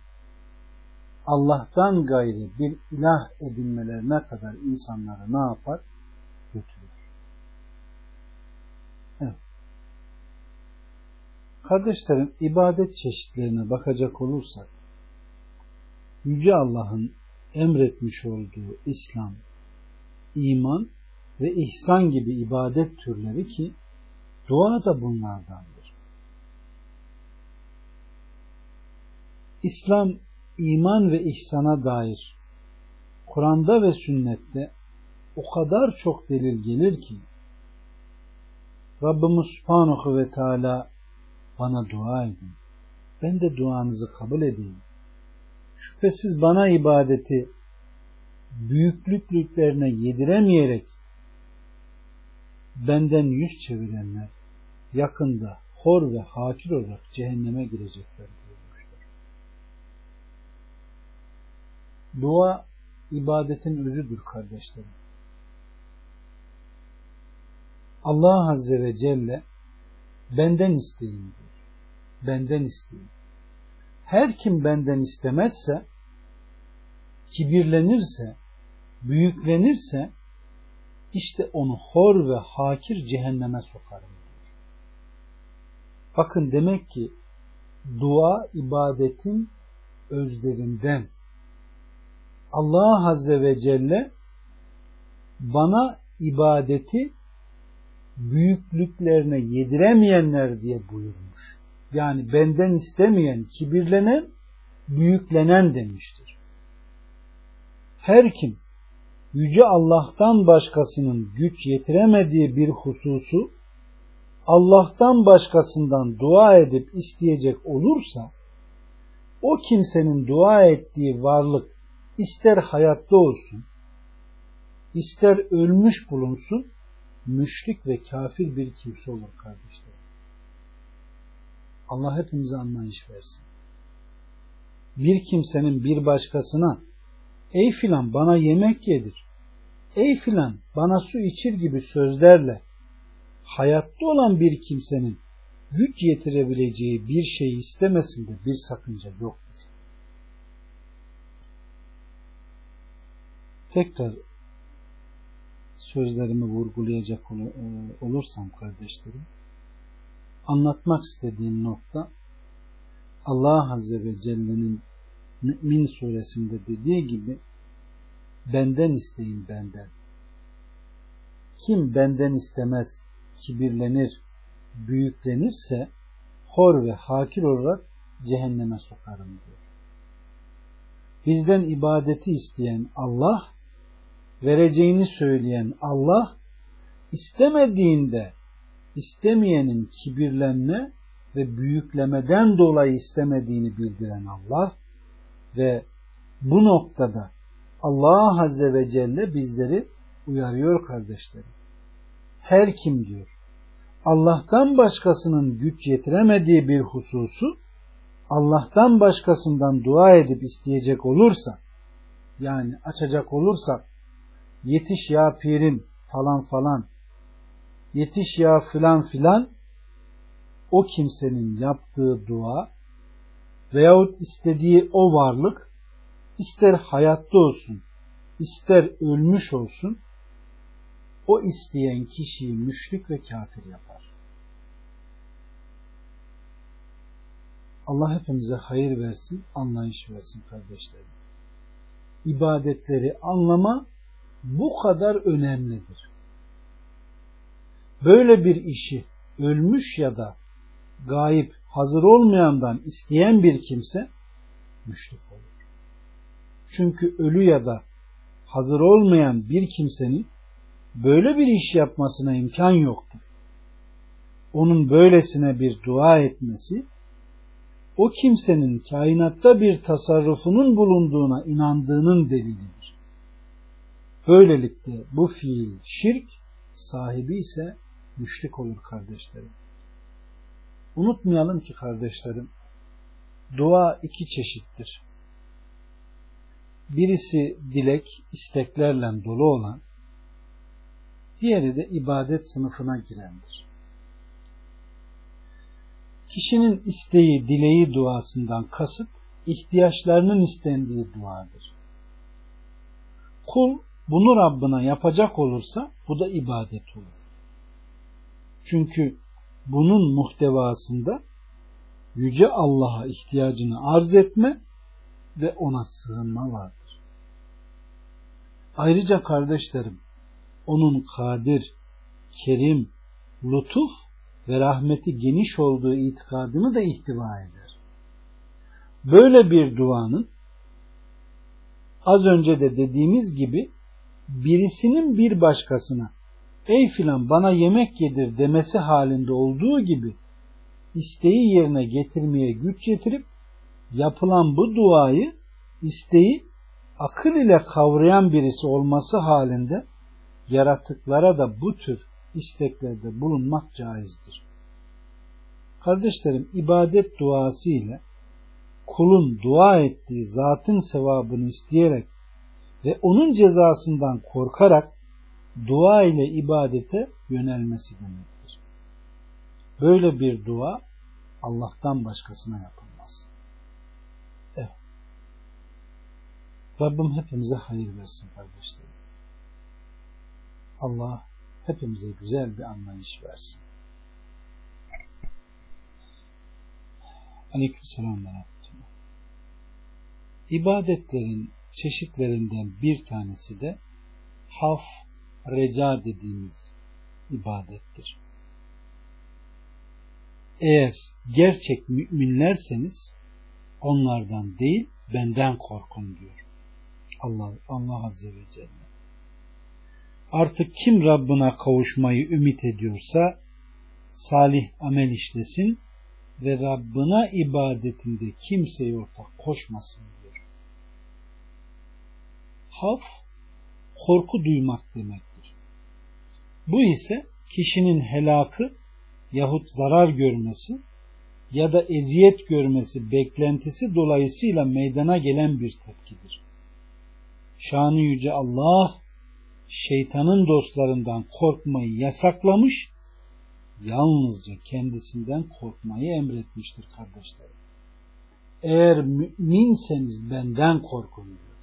Allah'tan gayri bir ilah edinmelerine kadar insanları ne yapar? Götürür. Kardeşlerim ibadet çeşitlerine bakacak olursak Yüce Allah'ın emretmiş olduğu İslam, iman ve ihsan gibi ibadet türleri ki dua da bunlardandır. İslam, iman ve ihsana dair Kur'an'da ve sünnette o kadar çok delil gelir ki Rabbimiz Subhanahu ve Teala bana dua edin. Ben de duanızı kabul edeyim. Şüphesiz bana ibadeti büyüklüklerine yediremeyerek benden yüz çevirenler yakında hor ve hakir olarak cehenneme girecekler buyurmuştur. Dua ibadetin özüdür kardeşlerim. Allah Azze ve Celle benden isteyin diyor. Benden isteyin. Her kim benden istemezse kibirlenirse büyüklenirse işte onu hor ve hakir cehenneme sokarım diyor. Bakın demek ki dua ibadetin özlerinden Allah Azze ve Celle bana ibadeti büyüklüklerine yediremeyenler diye buyurmuş. Yani benden istemeyen, kibirlenen, büyüklenen demiştir. Her kim Yüce Allah'tan başkasının güç yetiremediği bir hususu Allah'tan başkasından dua edip isteyecek olursa o kimsenin dua ettiği varlık ister hayatta olsun, ister ölmüş bulunsun, müşrik ve kafir bir kimse olur kardeşler. Allah hepimize anlayış versin. Bir kimsenin bir başkasına ey filan bana yemek yedir, ey filan bana su içir gibi sözlerle hayatta olan bir kimsenin güç yetirebileceği bir şeyi istemesinde bir sakınca yoktur. Tekrar sözlerimi vurgulayacak e, olursam kardeşlerim, anlatmak istediğim nokta Allah Azze ve Celle'nin Mü'min suresinde dediği gibi benden isteyin benden. Kim benden istemez, kibirlenir, büyüklenirse hor ve hakir olarak cehenneme sokarım diyor. Bizden ibadeti isteyen Allah vereceğini söyleyen Allah istemediğinde istemeyenin kibirlenme ve büyüklemeden dolayı istemediğini bildiren Allah ve bu noktada Allah Azze ve Celle bizleri uyarıyor kardeşlerim. Her kim diyor Allah'tan başkasının güç yetiremediği bir hususu Allah'tan başkasından dua edip isteyecek olursa yani açacak olursak yetiş ya pirim falan falan yetiş ya filan filan o kimsenin yaptığı dua veyahut istediği o varlık ister hayatta olsun ister ölmüş olsun o isteyen kişiyi müşrik ve kafir yapar. Allah hepimize hayır versin, anlayış versin kardeşlerim. İbadetleri anlama bu kadar önemlidir. Böyle bir işi ölmüş ya da gayip hazır olmayandan isteyen bir kimse müşrik olur. Çünkü ölü ya da hazır olmayan bir kimsenin böyle bir iş yapmasına imkan yoktur. Onun böylesine bir dua etmesi o kimsenin kainatta bir tasarrufunun bulunduğuna inandığının delilidir. Böylelikle bu fiil şirk, sahibi ise müşrik olur kardeşlerim. Unutmayalım ki kardeşlerim, dua iki çeşittir. Birisi dilek, isteklerle dolu olan, diğeri de ibadet sınıfına girendir. Kişinin isteği, dileği duasından kasıt, ihtiyaçlarının istendiği duadır. Kul bunu Rabbına yapacak olursa bu da ibadet olur. Çünkü bunun muhtevasında Yüce Allah'a ihtiyacını arz etme ve ona sığınma vardır. Ayrıca kardeşlerim, onun kadir, kerim, lütuf ve rahmeti geniş olduğu itikadını da ihtiva eder. Böyle bir duanın az önce de dediğimiz gibi birisinin bir başkasına ey filan bana yemek yedir demesi halinde olduğu gibi isteği yerine getirmeye güç yetirip yapılan bu duayı isteği akıl ile kavrayan birisi olması halinde yaratıklara da bu tür isteklerde bulunmak caizdir. Kardeşlerim ibadet duası ile kulun dua ettiği zatın sevabını isteyerek ve onun cezasından korkarak dua ile ibadete yönelmesi demektir. Böyle bir dua Allah'tan başkasına yapılmaz. Evet. Rabbim hepimize hayır versin kardeşlerim. Allah hepimize güzel bir anlayış versin. Aleyküm selam İbadetlerin çeşitlerinden bir tanesi de haf, reca dediğimiz ibadettir. Eğer gerçek müminlerseniz onlardan değil benden korkun diyor. Allah, Allah Azze ve Celle. Artık kim Rabbına kavuşmayı ümit ediyorsa salih amel işlesin ve Rabbına ibadetinde kimseye ortak koşmasın Haf, korku duymak demektir. Bu ise kişinin helakı yahut zarar görmesi ya da eziyet görmesi beklentisi dolayısıyla meydana gelen bir tepkidir. Şanı Yüce Allah şeytanın dostlarından korkmayı yasaklamış, yalnızca kendisinden korkmayı emretmiştir kardeşlerim. Eğer müminseniz benden korkun diyor.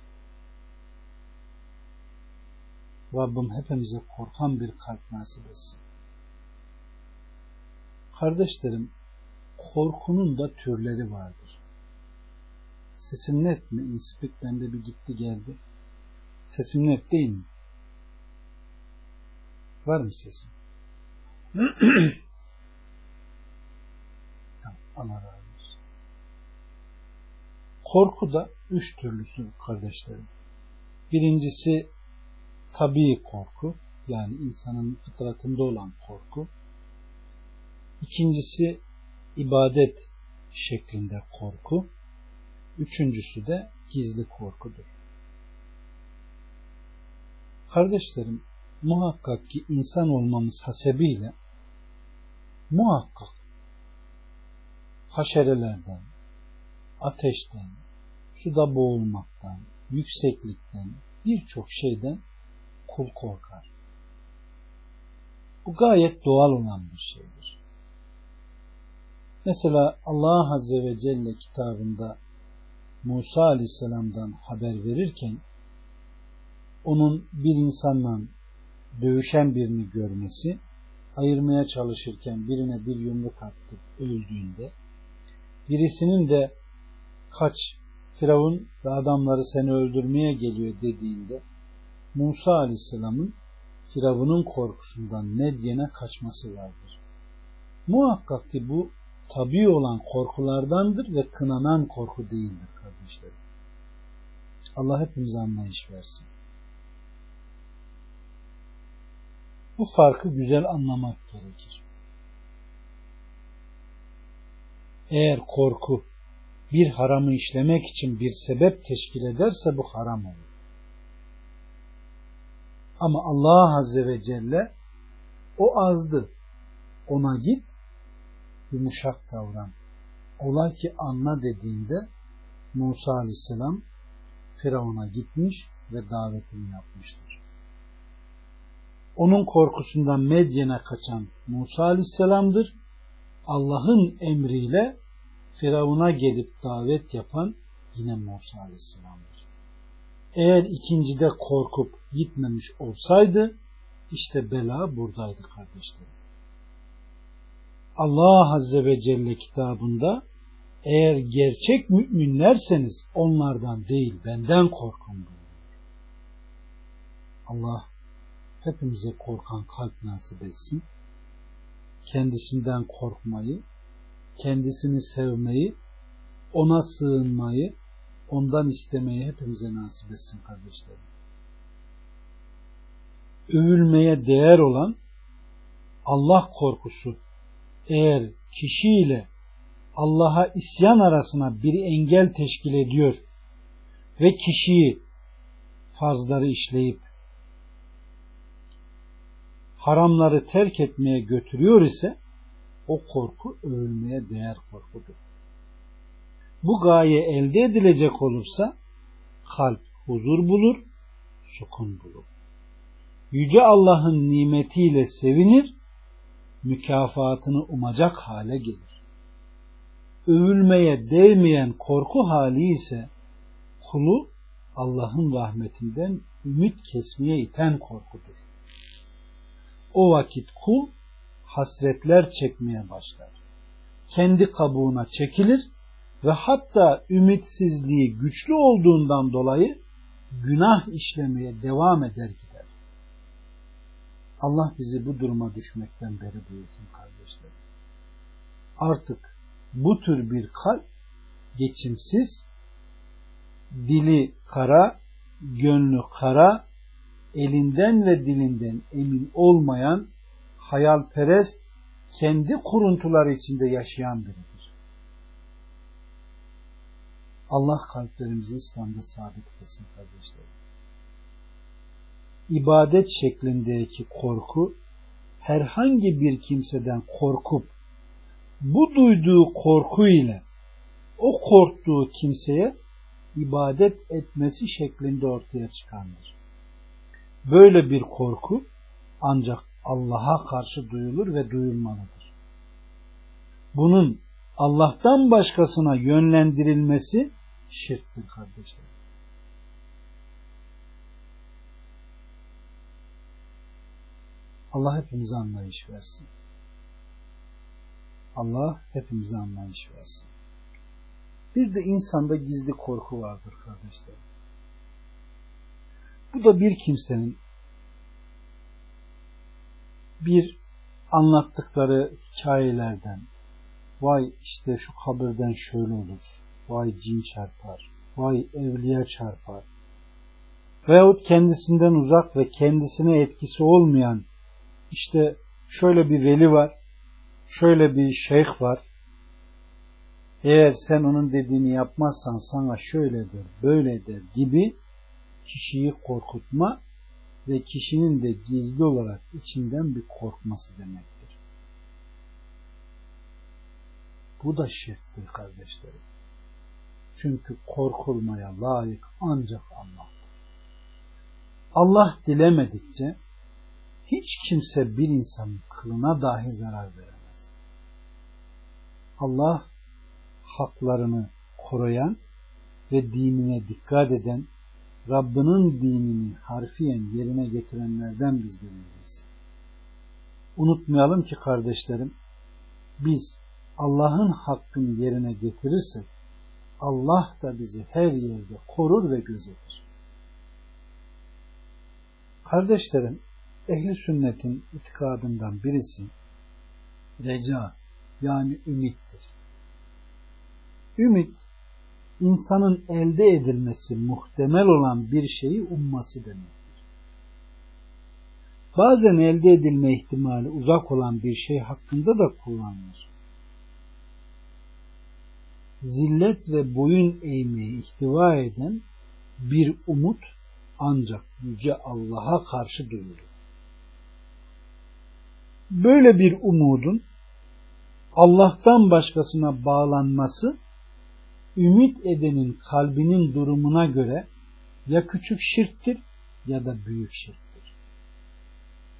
Rabbim hepimize korkan bir kalp nasip etsin. Kardeşlerim, korkunun da türleri vardır. Sesim net mi? İnspik bende bir gitti geldi. Sesim net değil mi? Var mı sesim? (clears throat) tamam, Allah. Korku da üç türlüsü kardeşlerim. Birincisi tabii korku, yani insanın fıtratında olan korku. İkincisi ibadet şeklinde korku. Üçüncüsü de gizli korkudur. Kardeşlerim, muhakkak ki insan olmamız hasebiyle muhakkak haşerelerden, ateşten, suda boğulmaktan, yükseklikten, birçok şeyden kul korkar. Bu gayet doğal olan bir şeydir. Mesela Allah Azze ve Celle kitabında Musa Aleyhisselam'dan haber verirken onun bir insanla dövüşen birini görmesi, ayırmaya çalışırken birine bir yumruk attı öldüğünde, birisinin de kaç Firavun ve adamları seni öldürmeye geliyor dediğinde Musa Aleyhisselam'ın Firavun'un korkusundan Medyen'e kaçması vardır. Muhakkak ki bu tabi olan korkulardandır ve kınanan korku değildir kardeşlerim. Allah hepimize anlayış versin. Bu farkı güzel anlamak gerekir. Eğer korku bir haramı işlemek için bir sebep teşkil ederse bu haram olur. Ama Allah Azze ve Celle o azdı. Ona git, yumuşak davran. Ola ki anla dediğinde Musa Aleyhisselam Firavun'a gitmiş ve davetini yapmıştır onun korkusundan Medyen'e kaçan Musa Aleyhisselam'dır. Allah'ın emriyle Firavun'a gelip davet yapan yine Musa Aleyhisselam'dır. Eğer ikincide korkup gitmemiş olsaydı işte bela buradaydı kardeşlerim. Allah Azze ve Celle kitabında eğer gerçek müminlerseniz onlardan değil benden korkun. Allah hepimize korkan kalp nasip etsin. Kendisinden korkmayı, kendisini sevmeyi, ona sığınmayı, ondan istemeyi hepimize nasip etsin kardeşlerim. Övülmeye değer olan Allah korkusu eğer kişiyle Allah'a isyan arasına bir engel teşkil ediyor ve kişiyi fazları işleyip haramları terk etmeye götürüyor ise o korku övülmeye değer korkudur. Bu gaye elde edilecek olursa kalp huzur bulur, sukun bulur. Yüce Allah'ın nimetiyle sevinir, mükafatını umacak hale gelir. Övülmeye değmeyen korku hali ise kulu Allah'ın rahmetinden ümit kesmeye iten korkudur. O vakit kul hasretler çekmeye başlar. Kendi kabuğuna çekilir ve hatta ümitsizliği güçlü olduğundan dolayı günah işlemeye devam eder gider. Allah bizi bu duruma düşmekten beri buyursun kardeşlerim. Artık bu tür bir kalp geçimsiz, dili kara, gönlü kara, elinden ve dilinden emin olmayan, hayalperest, kendi kuruntuları içinde yaşayan biridir. Allah kalplerimizi İslam'da sabit kılsın kardeşlerim. İbadet şeklindeki korku herhangi bir kimseden korkup bu duyduğu korku ile o korktuğu kimseye ibadet etmesi şeklinde ortaya çıkandır. Böyle bir korku ancak Allah'a karşı duyulur ve duyulmalıdır. Bunun Allah'tan başkasına yönlendirilmesi şirktir kardeşler. Allah hepimize anlayış versin. Allah hepimize anlayış versin. Bir de insanda gizli korku vardır kardeşler. Bu da bir kimsenin bir anlattıkları hikayelerden vay işte şu kabirden şöyle olur vay cin çarpar vay evliya çarpar veyahut kendisinden uzak ve kendisine etkisi olmayan işte şöyle bir veli var şöyle bir şeyh var eğer sen onun dediğini yapmazsan sana şöyledir böyledir gibi kişiyi korkutma ve kişinin de gizli olarak içinden bir korkması demektir. Bu da şirktir kardeşlerim. Çünkü korkulmaya layık ancak Allah. Allah dilemedikçe hiç kimse bir insanın kılına dahi zarar veremez. Allah haklarını koruyan ve dinine dikkat eden Rabbinin dinini harfiyen yerine getirenlerden bizleri eylesin. Unutmayalım ki kardeşlerim, biz Allah'ın hakkını yerine getirirsek, Allah da bizi her yerde korur ve gözetir. Kardeşlerim, ehli sünnetin itikadından birisi reca yani ümittir. Ümit insanın elde edilmesi muhtemel olan bir şeyi umması demektir. Bazen elde edilme ihtimali uzak olan bir şey hakkında da kullanılır. Zillet ve boyun eğmeyi ihtiva eden bir umut ancak Yüce Allah'a karşı duyulur. Böyle bir umudun Allah'tan başkasına bağlanması ümit edenin kalbinin durumuna göre ya küçük şirktir ya da büyük şirktir.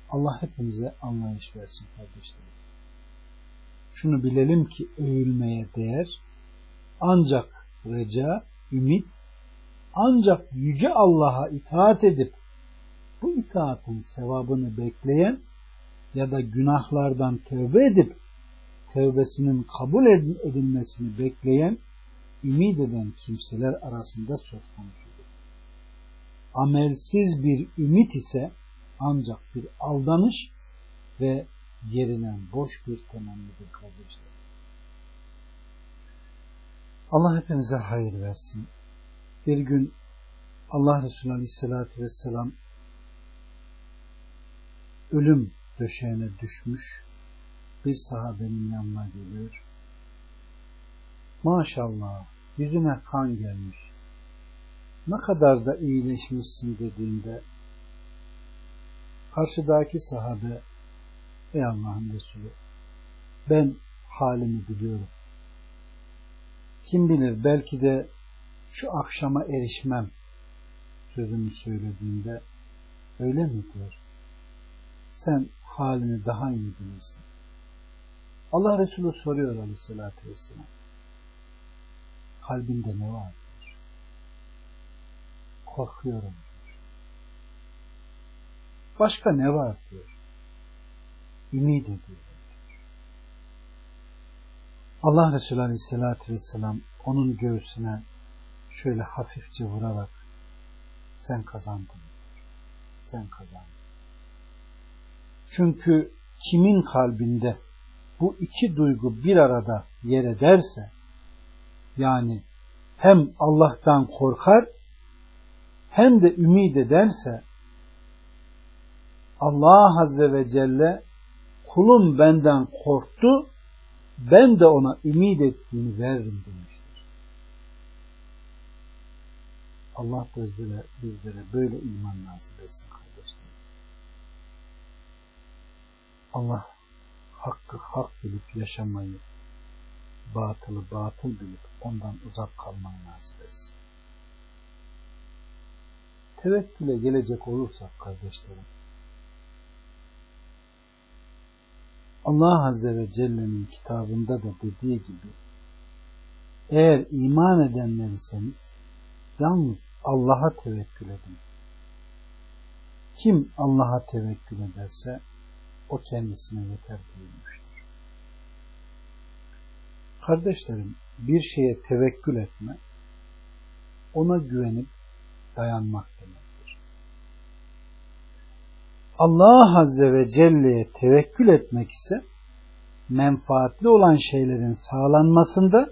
Allah hepimize anlayış versin kardeşlerim. Şunu bilelim ki övülmeye değer ancak reca, ümit ancak yüce Allah'a itaat edip bu itaatın sevabını bekleyen ya da günahlardan tövbe edip tevbesinin kabul edilmesini bekleyen, ümit eden kimseler arasında söz konusudur. Amelsiz bir ümit ise ancak bir aldanış ve yerinen boş bir temennidir kardeşler. Allah hepinize hayır versin. Bir gün Allah Resulü Aleyhisselatü Vesselam ölüm döşeğine düşmüş bir sahabenin yanına geliyor. Maşallah yüzüne kan gelmiş. Ne kadar da iyileşmişsin dediğinde karşıdaki sahabe ey Allah'ın Resulü ben halimi biliyorum. Kim bilir belki de şu akşama erişmem sözünü söylediğinde öyle mi diyor? Sen halini daha iyi bilirsin. Allah Resulü soruyor aleyhissalatü vesselam. Kalbinde ne var? Diyor. Korkuyorum diyor. Başka ne var diyor. Ümit ediyorum. Allah Resulü Aleyhisselatü Vesselam onun göğsüne şöyle hafifçe vurarak sen kazandın. Sen kazandın. Çünkü kimin kalbinde bu iki duygu bir arada yer ederse yani hem Allah'tan korkar hem de ümit ederse Allah Azze ve Celle kulum benden korktu ben de ona ümit ettiğini veririm demiştir. Allah bizlere, bizlere böyle iman nasip etsin kardeşlerim. Allah hakkı hak bilip yaşamayı, batılı batıl bilip ondan uzak kalmayı nasip etsin. Tevekküle gelecek olursak kardeşlerim, Allah Azze ve Celle'nin kitabında da dediği gibi eğer iman edenler iseniz yalnız Allah'a tevekkül edin. Kim Allah'a tevekkül ederse o kendisine yeter buyurmuştur. Kardeşlerim bir şeye tevekkül etme ona güvenip dayanmak demektir. Allah Azze ve Celle'ye tevekkül etmek ise menfaatli olan şeylerin sağlanmasında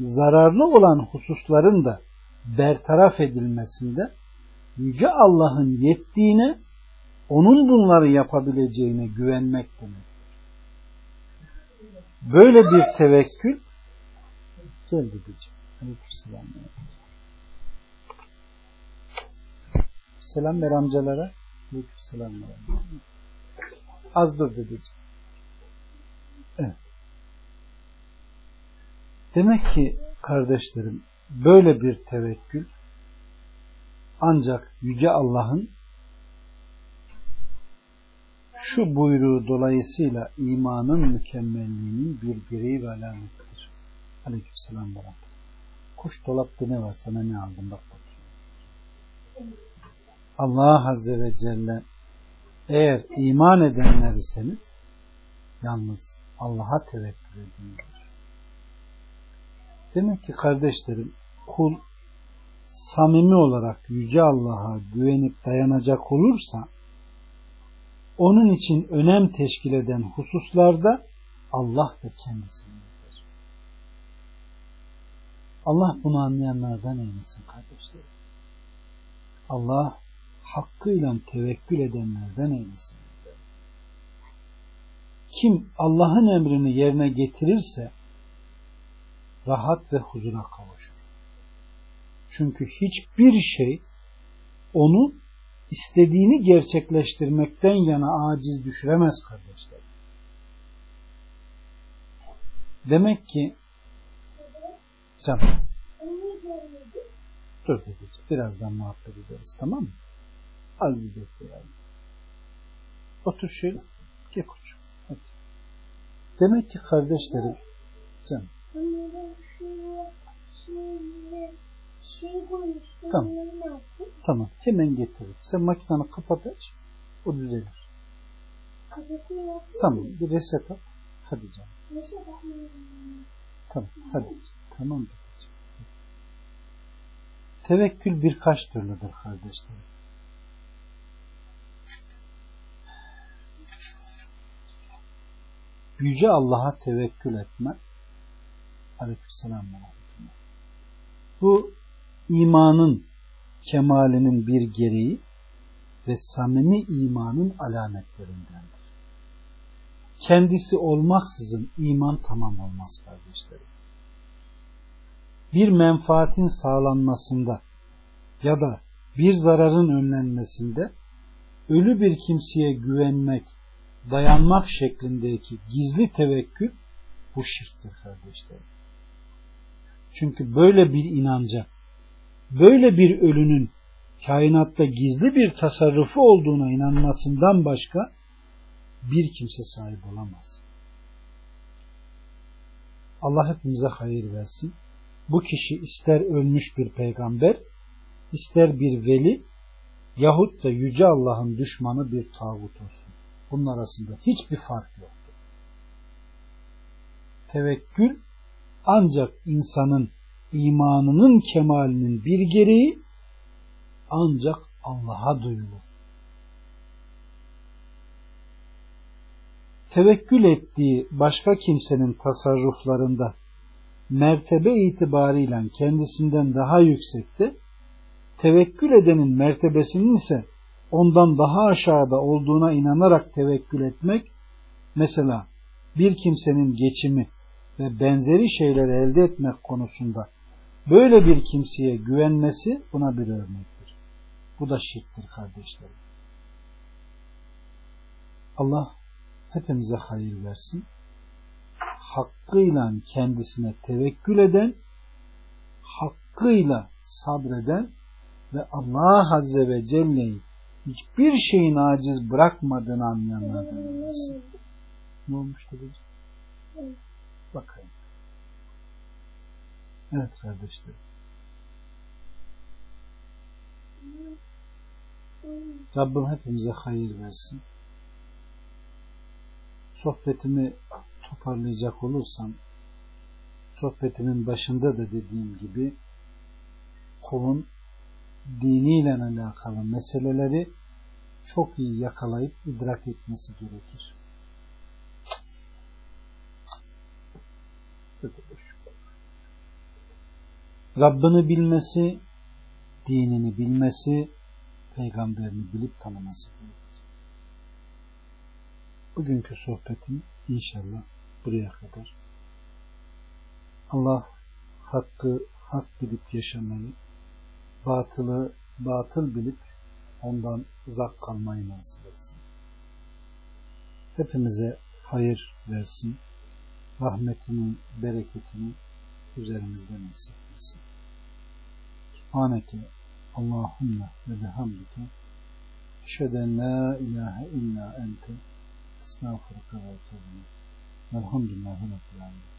zararlı olan hususların da bertaraf edilmesinde Yüce Allah'ın yettiğine onun bunları yapabileceğine güvenmek demektir. Böyle bir tevekkül gel dedeciğim. Aleykümselam. Selam ver amcalara. Aleykümselam. Az dur dedeciğim. Evet. Demek ki kardeşlerim böyle bir tevekkül ancak Yüce Allah'ın şu buyruğu dolayısıyla imanın mükemmelliğinin bir gereği ve alametidir. Aleykümselam ve Kuş dolapta ne var sana ne aldım bak bakayım. Allah Azze ve Celle eğer iman edenler iseniz yalnız Allah'a tevekkül edin. Demek ki kardeşlerim kul samimi olarak Yüce Allah'a güvenip dayanacak olursa onun için önem teşkil eden hususlarda Allah ve kendisinindir. Allah bunu anlayanlardan eylesin kardeşlerim. Allah hakkıyla tevekkül edenlerden eylesin. Kim Allah'ın emrini yerine getirirse rahat ve huzura kavuşur. Çünkü hiçbir şey onu istediğini gerçekleştirmekten yana aciz düşüremez kardeşler. Demek ki canım dur dedeciğim birazdan muhabbet ederiz tamam mı? Az bir bekleyelim. Otur şöyle. Gel koçum. Hadi. Demek ki kardeşlerim canım. Tamam. Tamam. Hemen getiririm. Sen makinanı kapat aç. O düzelir. Tamam. Bir reset at. Hadi canım. Tamam hadi. Tamam. Tevekkül birkaç türlüdür kardeşlerim. Yüce Allah'a tevekkül etme. Aleykümselam. Bu imanın kemalinin bir gereği ve samimi imanın alametlerindendir. Kendisi olmaksızın iman tamam olmaz kardeşlerim. Bir menfaatin sağlanmasında ya da bir zararın önlenmesinde ölü bir kimseye güvenmek, dayanmak şeklindeki gizli tevekkül bu şirktir kardeşlerim. Çünkü böyle bir inanca, böyle bir ölünün kainatta gizli bir tasarrufu olduğuna inanmasından başka bir kimse sahip olamaz. Allah hepimize hayır versin. Bu kişi ister ölmüş bir peygamber, ister bir veli yahut da Yüce Allah'ın düşmanı bir tağut olsun. Bunun arasında hiçbir fark yoktur. Tevekkül ancak insanın imanının kemalinin bir gereği ancak Allah'a duyulur. Tevekkül ettiği başka kimsenin tasarruflarında mertebe itibariyle kendisinden daha yüksekte, tevekkül edenin mertebesinin ise ondan daha aşağıda olduğuna inanarak tevekkül etmek, mesela bir kimsenin geçimi ve benzeri şeyleri elde etmek konusunda böyle bir kimseye güvenmesi buna bir örnektir. Bu da şirktir kardeşlerim. Allah hepimize hayır versin. Hakkıyla kendisine tevekkül eden, hakkıyla sabreden ve Allah Azze ve Celle'yi hiçbir şeyin aciz bırakmadığını anlayanlardan eylesin. Ne olmuştu bu? Bakayım. Evet kardeşlerim. Rabbim hepimize hayır versin. Sohbetimi toparlayacak olursam sohbetimin başında da dediğim gibi kulun diniyle alakalı meseleleri çok iyi yakalayıp idrak etmesi gerekir. Rabbini bilmesi, dinini bilmesi, peygamberini bilip tanıması gerekir. Bugünkü sohbetim inşallah buraya kadar. Allah hakkı hak bilip yaşamayı, batılı batıl bilip ondan uzak kalmayı nasip etsin. Hepimize hayır versin. Rahmetini, bereketini üzerimizden eksik etsin. Subhaneke Allahümme ve bihamdike eşheden la ilahe illa ente estağfurullah ve etûbü Velhamdülillahi Rabbil Alemin.